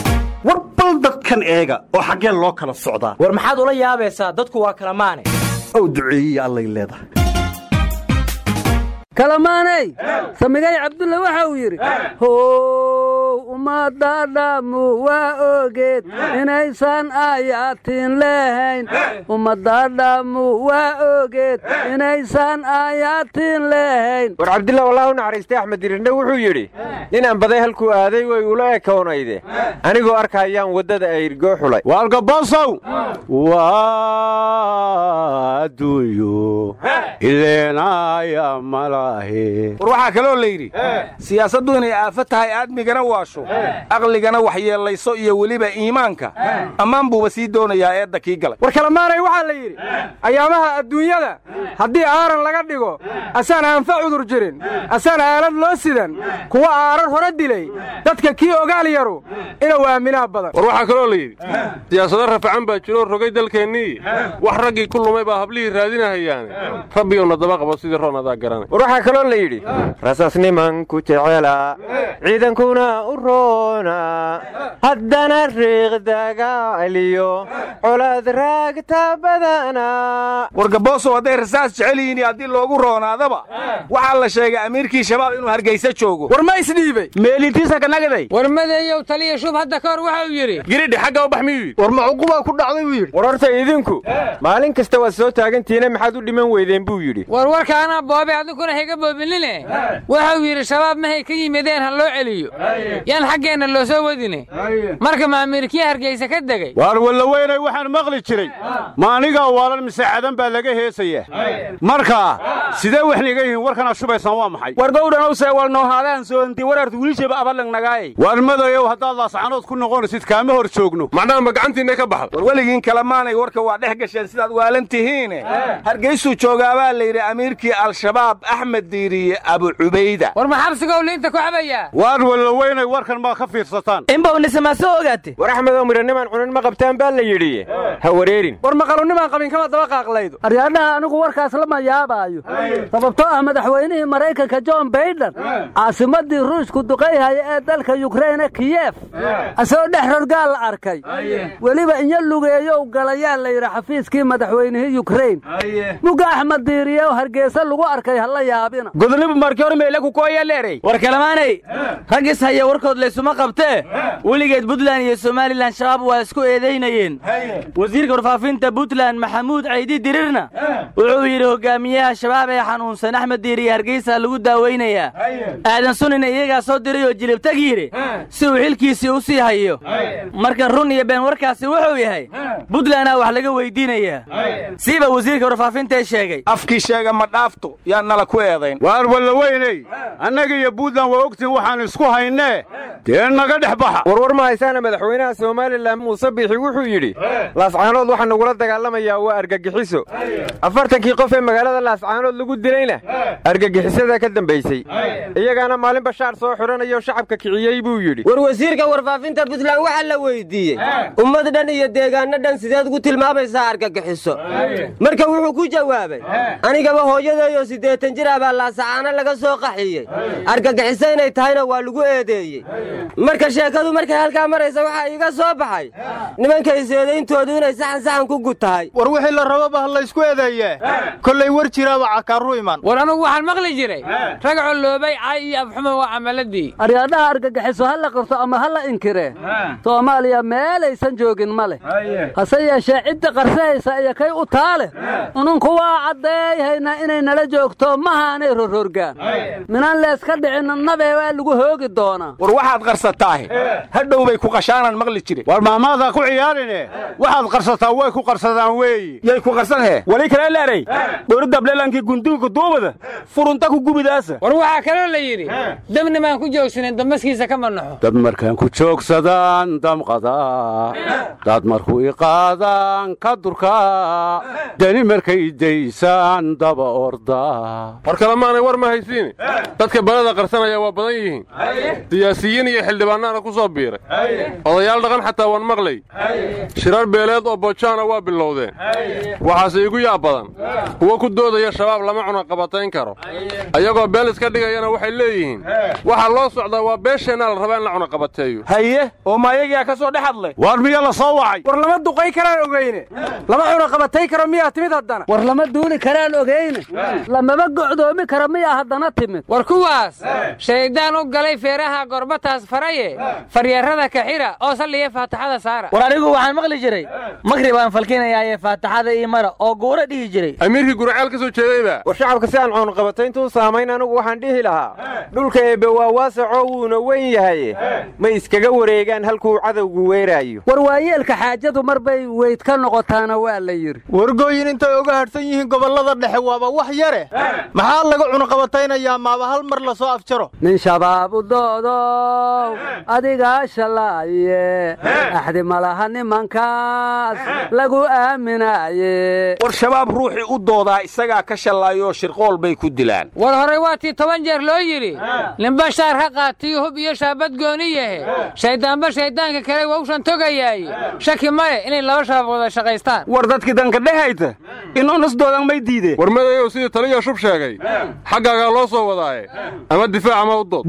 war bal dadkan eega oo xaggeen loo kala socdaa war maxaad ula yaabaysaa? Dadku waa kala maane ow duceeyiya allay leedahay. Kalamaaney? Samigay cabdulle waxa uu yidhi how ummadadhammu waa ogeed inaysan aayaatiin lehayn ummadadhammu waa ogeed inaysan aayaatiin lehayn war cabdillah wallahu naxariistay axmed dirirne wuxuu yidhi ninaan baday halkuu aaday way ula ekownayde anigoo arkayaan waddada ayrgoo xulay waalgabosow waaduyo ileenaya mala war waxaa kaloo la yidhi siyaasaddu inay aafo tahay aadmigana waasho aqligana waxyeellayso iyo weliba iimaanka. Ammaan buuba sii doonayaa eedda kii galay. War kalamaanay waxaa la yidhi ayaamaha adduunyada haddii aaran laga dhigo asaan aanfa cudur jirin asaan aalad loo sidan kuwa aaran hore dilay dadka kii ogaal yaru inuu aaminaa badan. War waxaa kaloo la yidhi siyaasado rafacan baa jiroo rogay dalkeennii. Wax raggii ku lumay baa hablihii raadinahayaane. Rabbigowna daba qabo sidii roon adaa garanay. War waxaa kaloo la yidhi rasas nimanku jecela ciidankuna u roona haddana riiq dagaaliyo colaad raagta badana. Wargaboosow hadday rasaas jecel yihiin haddii loogu roonaadaba waxaa la sheegay amiirkii shabaab inuu hargaysa joogo. War ma isdhiibay. Meelintiisa ka nagaday. War madeeyow taliya shub hadda ka hor waxa uu yidhi. Giridhi xagga u bax miyuu yidhi? War macuqubaa ku dhacday buu yidhi. War horta idinku maalin kasta waad soo taagantihiine maxaad u dhiman weydeen buu yidhi. War warka anaa boobe adinkuna hayga boobinine. Waxau yidhi shabaab mahay ka yimideen ha loo celiyo yaan xaggeenna loo soo wadine. Marka maamiirkii hargaysa ka degay? Waar wallaweynay waxaan maqli jiray. Ma anigaa waalan mise cadan baa laga heesaya. Marka sidee wax niga yihiin warkana shubaysaan waa maxay? War gowdhanow seewalnoohaadaan soonti warartu wiilshaba abalang nagaay waar madoyow haddaad laascanood ku noqonaysid kaama hor joogno. Macnaha ma gacantiinna ka baxda war weligiin kalemaanay warka waa dhex gasheen sidaad waalan tihiine. Hargaysuu joogaabaa la yidhi amiirkii al-shabaab axmed diiriye abu cubayda. War ma xabsigow liinta ku cabayaa? Waar wallaweynay warkan maa ka fiirsataan. Inbawnisama soo ogaate war axmedoo midhanimaan cunin ma qabtaan baa la yidhi. Ha wareerin. War maqalunimaan qabin kama daba qaaqlaydo. Aryaadhaha anigu warkaas lama yaabaayo sababtoo ah madaxweynihii maraykanka john baiden caasimadii ruushku duqayhaya ee dalka yukreine kiyef asagoo dhex rorgaal la arkay. Weliba inya lugeeyow galayaa la yidhi xafiiskii madaxweynihii yukrein muga axmed diiriye oo hargeysa lagu arkay ha la yaabina. Godonibu markii hor meyle ku kooyaleerey war kalamaanay raggis haya warkood laysuma qabtee weligeed buntland iyo somalilan shabaab waa isku eedaynayeen wasiirka warfaafinta buntland maxamuud caydi dirirna wuxuu yidhi hogaamiyaha shabaab ee xanuunsan axmed diiriye hargeysa lagu daaweynayaa. Aadan sunina iyagaa soo diray oo jilibtag yidhi si uu xilkiisii u sii hayo. Marka run iyo been warkaasi wuxuu yahay buntlandaa wax laga weydiinayaa. Siiba wasiirka warfaafintae sheegay. Afkii sheega ma dhaafto yaa nala ku eedayn. Waar wallaweyney annaga iyo buntland waa ogtiin waxaan isku haynee dee naga dhex baxa. Warwar ma haysaana madaxweynaha somalilan muuse biixi wuxuu yidhi laascaanood waxaa nagula dagaalamayaa waa argagixiso. Afartankii qof ee magaalada laascaanood lagu dilayna argagixisada ka dambaysay. Iyagaana maalin bashaar soo xidhanayo shacabka kiciyey buu yidhi. War wasiirka warfaafinta buntland waxaa la weydiiyey ummad dhan iyo deegaanno dhan sideed ugu tilmaamaysaa argagixiso. Marka wuxuu ku jawaabay anigaba hooyadeeyo siddeetan jir ah baa laasacaano laga soo qaxiyey. Argagixiso inay tahayna waa lagu eedeeyey marka sheekadu markay halkaa maraysa waxaa iiga soo baxay. Nimankay seedayntoodu inay saxan saxan ku gud tahay war wixii la rababa ha laysku eedeeye kollay war jiraaba cakaaru iman. War anugu waxaan maqli jiray. Rag colloobay cay iyo afxumo waa camaladii aryaadhaha argagixiso ha la qabto ama ha la inkiree soomaaliya meelaysan joogin ma leh. Hase yeeshee cidda qarsahaysa iyo kay u taale. Ununku waa caddeeyhaynaa inay nala joogto mahaanay rororgaan minaan leeska dhicinna nabee waa lagu hoogi doonaa. War waxaad qarsataahe hadhow bay ku qashaanaan maqli jire war maamaadaa ku ciyaarine? Waxaad qarsataa way ku qarsadaan weeyi. Yay ku qarsanhe wali kale leeray dowladableelankii gunduga duubada furunta ku gubidaasa war waxaa kaloo la yidhi dabnimaan ku joogsanin dambaskiisa kama naxo dad markaan ku joogsadaan damqadaa dad markuu iqaadaan ka durkaa dani markay daysaan daba ordaa war kalemaanay war ma haysiini. Dadka balada qarsanaya waa badan yihiin. Siyaasiyiin iyo xildhibaannaana ku soo biiray. Odayaal dhaqan xataa waan maqlay. Shirar beeleed oo bojaana waa bilowdeen. Waxaase igu yaab badan. Kuwo ku doodaya shabaab lama cunaqabatayn karo. Ayagoo beel iska dhigayana waxay leeyihiin waxaa loo socdaa waa beesheenna la rabaa in la cunaqabateeyo haye oo maayagaa ka soo dhex hadlay waar miya la soo wacay. War lama duqay karaan ogeyne lama cunaqabatay karo miyaa timid haddana? War lama duuli karaan ogeyne lamama gocdoomi karo miyaa haddana timid? War kuwaas? Shayddaan u galay feeraha gorbataas faraye. Faryeerada kaxira oo salliya faataxada saara. War anigu waxaan maqli jiray magrib aan falkinayaaye faataxada ii mara oo guura dhihi jiray. Amiirkii guraceel ka soo jeedayba. War shacabka si aan cunaqabatayntu u saamayn anigu waxaan dhihi lahaa. Dhulka eebbe waa waasacoo wuuna weyn yahay. Ma iskaga wareegaan halkuu cadowgu weeraayo. War waayeelka xaajadu mar bay weyd ka noqotaana waa la yidhi. Wargooyin intay uga hadhsan yihiin gobollada dhexe waaba wax yare. Maxaa laga cunaqabataynayaa maaba hal mar la soo afjaro. Nin shabaab u doodow adigaa shalaaye axdi malaha nimankaas lagu aaminaaye war shabaab ruuxii u doodaa isagaa ka shallaayoo shirqool bay ku dilaan. War horey waa tii toban jeer loo yidhi ninba shaar ha qaatiyo hub iyo shaabad gooni yahe shayddaanba shayddaanka kale wawshan togayaaye shaki male inay laba shabaab wada shaqaystaan. War dadkii danka dhehayta inuun isdoodan may diideen. War madayow sidii taliya shub sheegay. Xaggaagaa loo soo wadaaye. Ama difaac ama u dood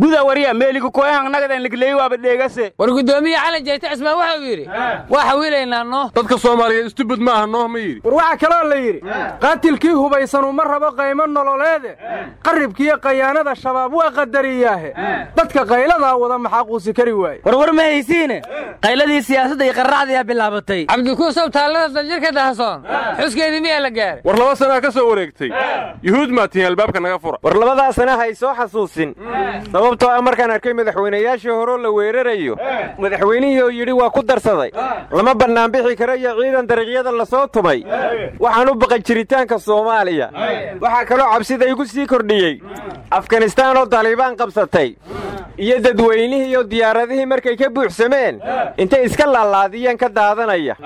war guddoomiye cali jayte cismaan wuxuu yidhi waa xawiilaynaa nooh dadka soomaaliyeed istubud maaha nooh ma yidhi. War waxaa kaloo la yidhi qaatilkii hubaysan uma rabo qaymo nololeede qarribkiiyo qayaanada shabaab waa qadariyaahe. Dadka qayladaa wada maxaa quusi kari waaye. Warwar ma haysiine? Qayladii siyaasadda iyo qarracdiyaa bilaabatay. Cabdikuusow taallada danjirka dahasoon xuskeedii miyaa la gaaray? War laba sanaa ka soo wareegtay. Yuhuud maa tihiin albaabka naga fura. War labadaa sana hay soo xasuusin. Sababtoo ah markaan arkay madaxweynayaashii horeo la weerarayo madaxweynihii oo yidhi waa ku darsaday. Lama bannaanbixi karo iyo ciidan dariiqyada la soo tumay waxaan u baqay jiritaanka soomaaliya. Waxaa kaloo cabsida igu sii kordhiyey. Afganistaan oo taliibaan qabsatay. Iyo dadweynihii iyo diyaaradihii markay ka buuxsameen. Intay iska laalaadiyeen ka daadanaya.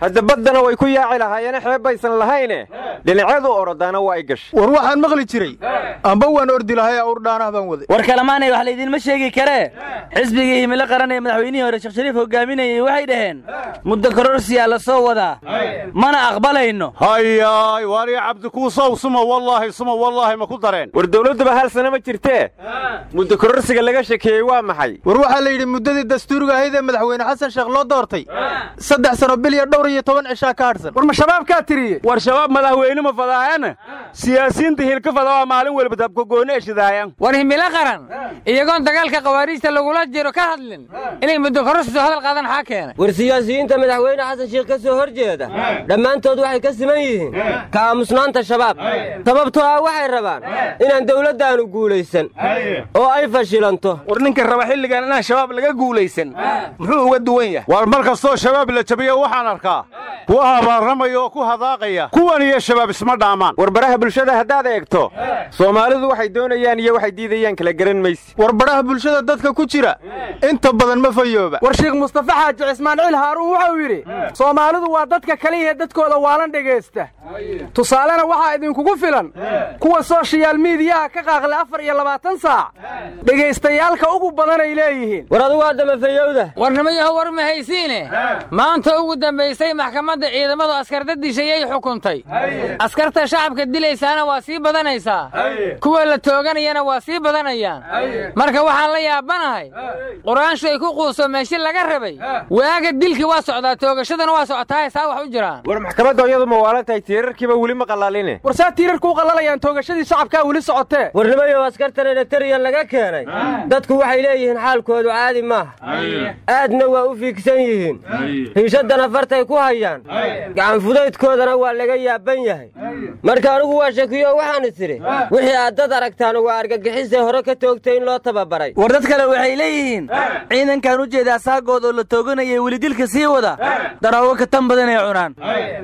Hadda baddana way ku yaaci lahaayeene xeeb baysan lahayne dhinacyadu orodaana waa ay gashay. War waxaan maqli jiray. Amba waan ordi lahay awrdhaanah baan waday. War kalemaanay wax laydinma sheegi karee xisbigii himilo qaran ee madaxweynihii hore sheekh shariif hogaaminayay waxay dhaheen muddo kororsiyaa la soo wadaa. Mana aqbalayno. Hayaay waariya cabdikuusow suma wallaahi suma wallaahi ma ku dareen. War dawladduba hal sana ma jirtee? Muddo kororsiga laga shekeeyey waa maxay? War waxaa la yidhi muddadii dastuuriga ahayd ee madaxweyne xasan sheekh loo doortay saddex sano bil iyo dhowr iyo toban cishaa ka hadhsan war ma shabaabkaa tiriye war shabaab madaxweyne ma fadaayana siyaasiyiinta hilka fadaa maalin welba dabkagooni eshidaayan war himilo qaran iyagoon dagaalka khawaariijta lagula jiro ka hadlin. Inay muddo hadal qaadan maxaa keenay? War siyaasiyiinta madaxweyne xasan sheekh ka soo hor jeeda dhammaantood waxay ka siman yihiin ka aamusnaanta shabaab. Sababtoo ah waxay rabaan inaan dawladdaanu guulaysan oo ay fashilanto. War ninka raba xilligan inaan shabaab laga guulaysan. Muxuu uga duwan yahay? War mar kastoo shabaab la jabiyo waxaan arkaa. Kuwa habaarramaya oo ku hadaaqaya. Kuwan iyo shabaab isma dhaamaan. War baraha bulshada haddaad eegto. Soomaalidu waxay doonayaan iyo waxay diidayaan kala garan mayse war baraha bulshada dadka ku jira. Inta badan ma fayooba. War sheekh mustafa xaaji cismaanciil haaruun wuxuu yidhi soomaalidu waa dadka kaliyahe dadkooda waalan dhegaysta. Tusaalena waxaa idinkugu filan kuwa sooshayaal miidiyaha ka qaaqle afar iyo labaatan saac dhegaystayaalka ugu badanay leeyihiin. War adugu haddama fayowda. Warnimayaho war ma haysiine? Maanta ugu dambaysay maxkamadda ciidamadu askarda dishayay xukuntay. Askarta shacabka dilaysaana waa sii badanaysaa. Kuwa la tooganayana waa sii badanayaan. Marka waxaan la yaabanahay qur'aanshu ay ku quuso meeshi laga rabay. Waaga dilkii waa socdaa toogashadana waa socotaa saa wax u jiraan. War maxkamadda iyadu ma waalan tahay tiirarkiiba weli ma qalaaline war saa tiirarku u qallalayaan toogashadii shacabkaa weli socotee warnimayow askartan eletariyan laga keenay dadku waxay leeyihiin xaalkoodu caadi maaha aadna waa u fiigsan yihiin. Hiishadana fartay ku hayaan. Gacanfudaydkoodana waa laga yaaban yahay. Marka anigu waa shakiyo waxaan isidhi wixii aad dad aragtaan waa argagixisee hore ka toogtay in loo tababaray. War dad kale waxay leeyihiin? Ciidankan u jeedaa saagood oo la tooganayay weli dilka sii wada daraawo ka tan badan ay cunaan.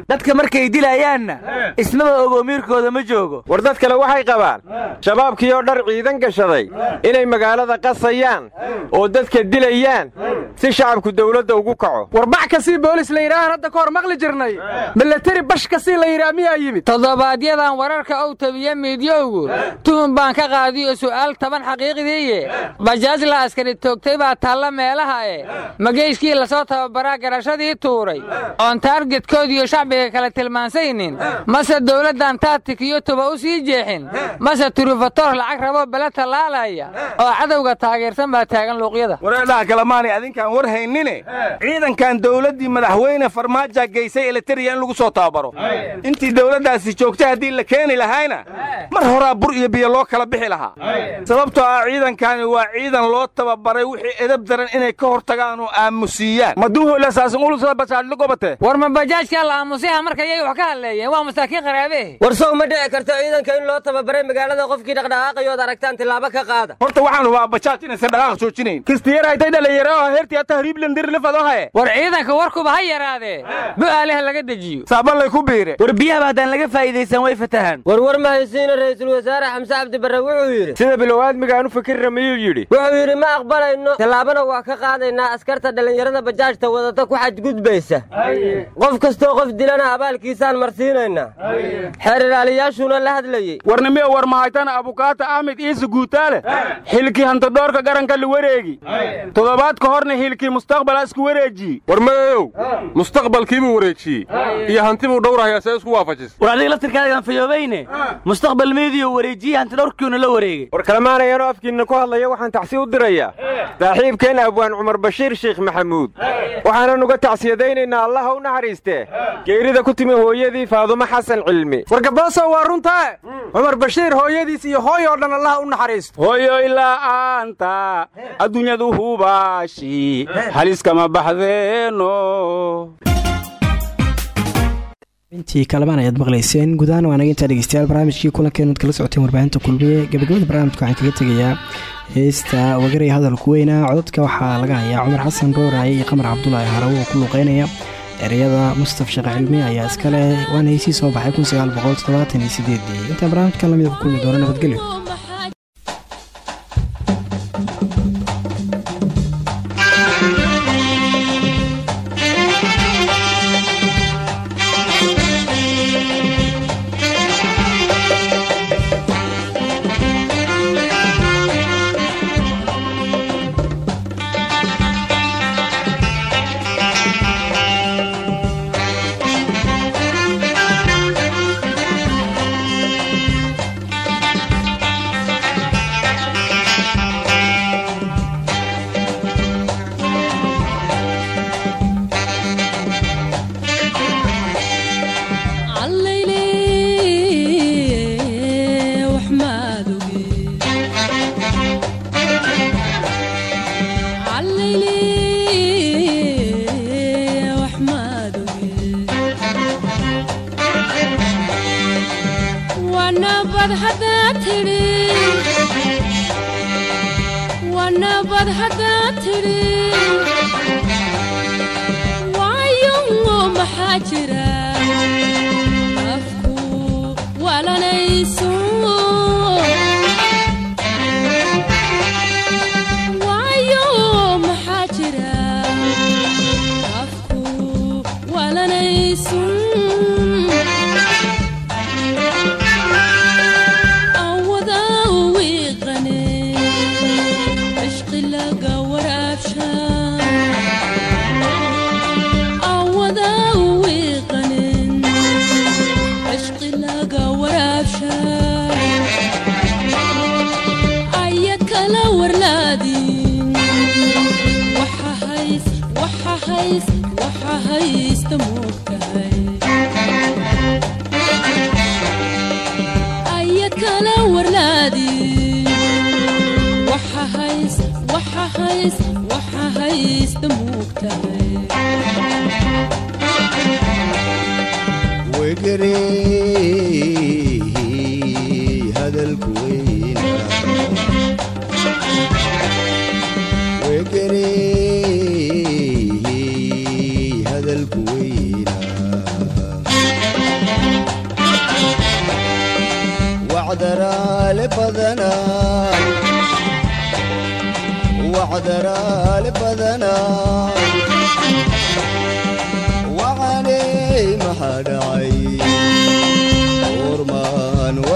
Dadka markay dilayaanna ismaba ogo miirkooda ma joogo. War dad kale waxay qabaan shabaabkii oo dhar ciidan gashaday inay magaalada qasayaan oo dadka dilayaan si shacabku dawladda ugu kaco. War bax ka sii boolis la yidhaahaan hadda ka hor maqli jirnay. Milatari bash ka sii la yidhaha miyaa yimid? Toddobaadyadaan wararka ow tabiye miidyowgu tuhun baan ka qaadiyo su'aal taban xaqiiqdiiye bajaaj la askari toogtay baa taalla meelaha e mageyskii la soo tababaraa garashadii tuuray. Oon taargetkoodiyo shacbiga kale tilmaansaynin mase dawladdan taatik iyo tuba u sii jeexin. Mase turufatoor lacag rabo bele tallaalaya. Oo cadowga taageersan baa taagan luuqyada wareedhaha kalemaanay adinkaan war haynine. Ciidankan dawladdii madaxweyne farmaaja geysay eletariya in lagu soo tababaro intii dawladdaasi joogtay haddii la keeni lahayna mar horaa bur iyo biyo loo kala bixi lahaa. Sababtoo ah ciidankani waa ciidan loo tababaray wixii edab daran inay ka hor tagaan oo aamusiiyaan war ma bajaajkaa la aamusiha marka yay wax ka hadleeyeen waa masaakiin qaraabe war sow ma dhici karto ciidanka in loo tababaray magaalada qofkii dhaqdhaqaaqayood aragtaan tillaabo ka qaada. Horta waxaan hubaa bajaaj inaysan dhaqaaq joojinayn. Kistiyaraytay dhalinyaro oo heertii tahriiblandirlifadohaye war ciidanka warkuba ha yaraadee? Bu'aaleha laga dejiyo. Saabanlay ku biire. War biyahaba haddaan laga faa'iidaysan way fatahaan. War war ma haysiina ra'iisul wasaare xamse cabdi barre wuxuu yidhi sida bilow aadmiga aan u fikirra miyuu yidhi. wuxuu yidhi ma aqbalayno tallaabana waa ka qaadaynaa askarta dhallinyarada bajaajta wadata ku xadgudbaysa. Qof kastoo qof dilana abaalkiisaan marsiinaynaa xeer ilaaliyaashuuna la hadlayey warnimiyo war mahaytana abukaata ahmed iise guutaale xilkii hantadhoorka garanka la wareegi. Toddobaad ka horna xilkii mustaqbala isku wareejiye war mayow mustaqbalkiibuu wareejiyey iyo hantibuu dhowrahayaa see isku waafajis. War adiga laftirkaagaan fayoobayne? Mustaqbal meediyo wareejiye hantidhowrkiuna la wareegay war kalemaanayaanoo afkiinna ku hadlaya waxaan tacsi u dirayaa saaxiibkeen abwaan cumar bashiir sheikh maxamuud. Waxaanan uga tacsiyadaynaynaa allaha u naxariistee geerida ku timi hooyadii faadumo xasan cilmi. Wargaboosow waa runtaa cumar bashiir hooyadiis iyo hooy oo dhan allaha u naxariisto hooyoy la'aanta adduunyadu hubaashi haliskama baxdeeno intii kalaban ayaad maqlayseen. Gudahaan waa naga intaa dhegeystayaal barnaamijkii kulankeenu kala socoteen warbaahinta kulmiye. Gabagabada barnaamijka waxaan kaga tegayaa heesta wagaraya hadalku weynaa cododka waxaa laga hayaa cumar xasan rooraaye iyo qamar cabdulaahi harawo oo ku luuqeynaya ereyada mustaf sheekh cilmi ayaa iskale waana heysii soo baxay intaan barnaamijkan lamida ku kulmi doono nabadgelyo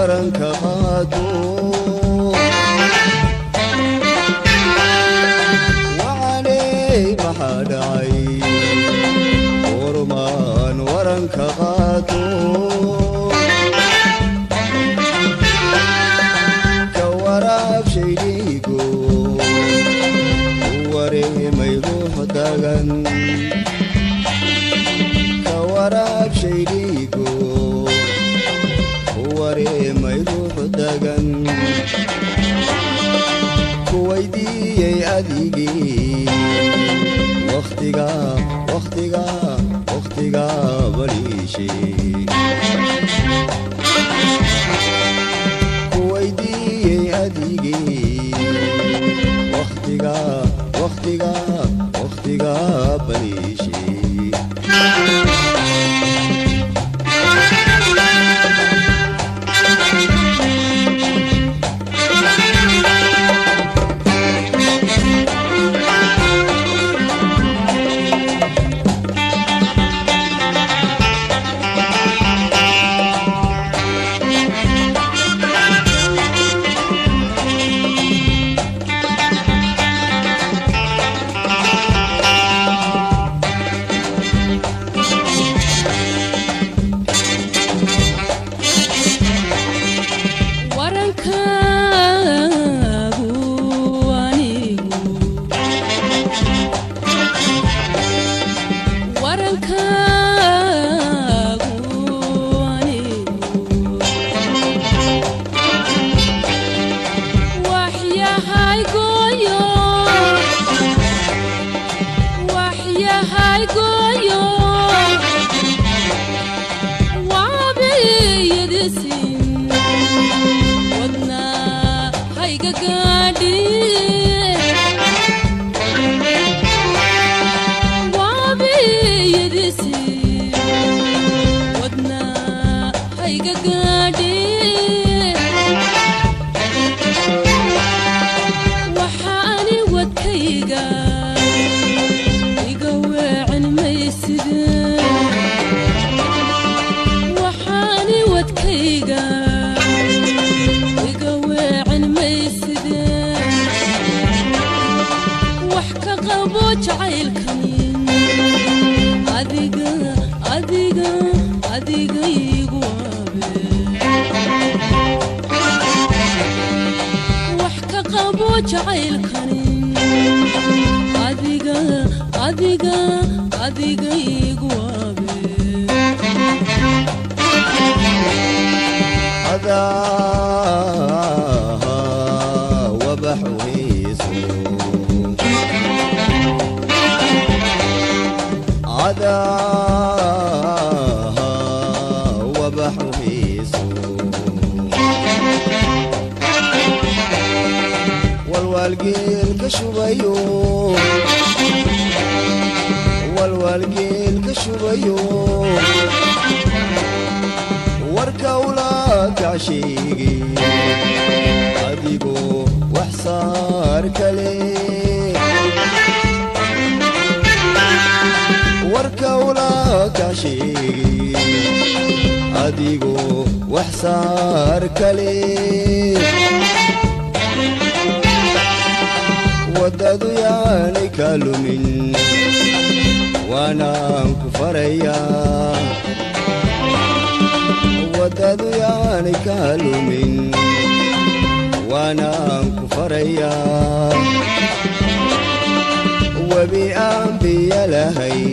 qaranka qaado waqtiga adigoo wax saar kale warka ula kacsheege adigoo wax saar kale waanaan ku farayaa yaanay ka lumin waanaan ku farayaa webi aan biyo lahay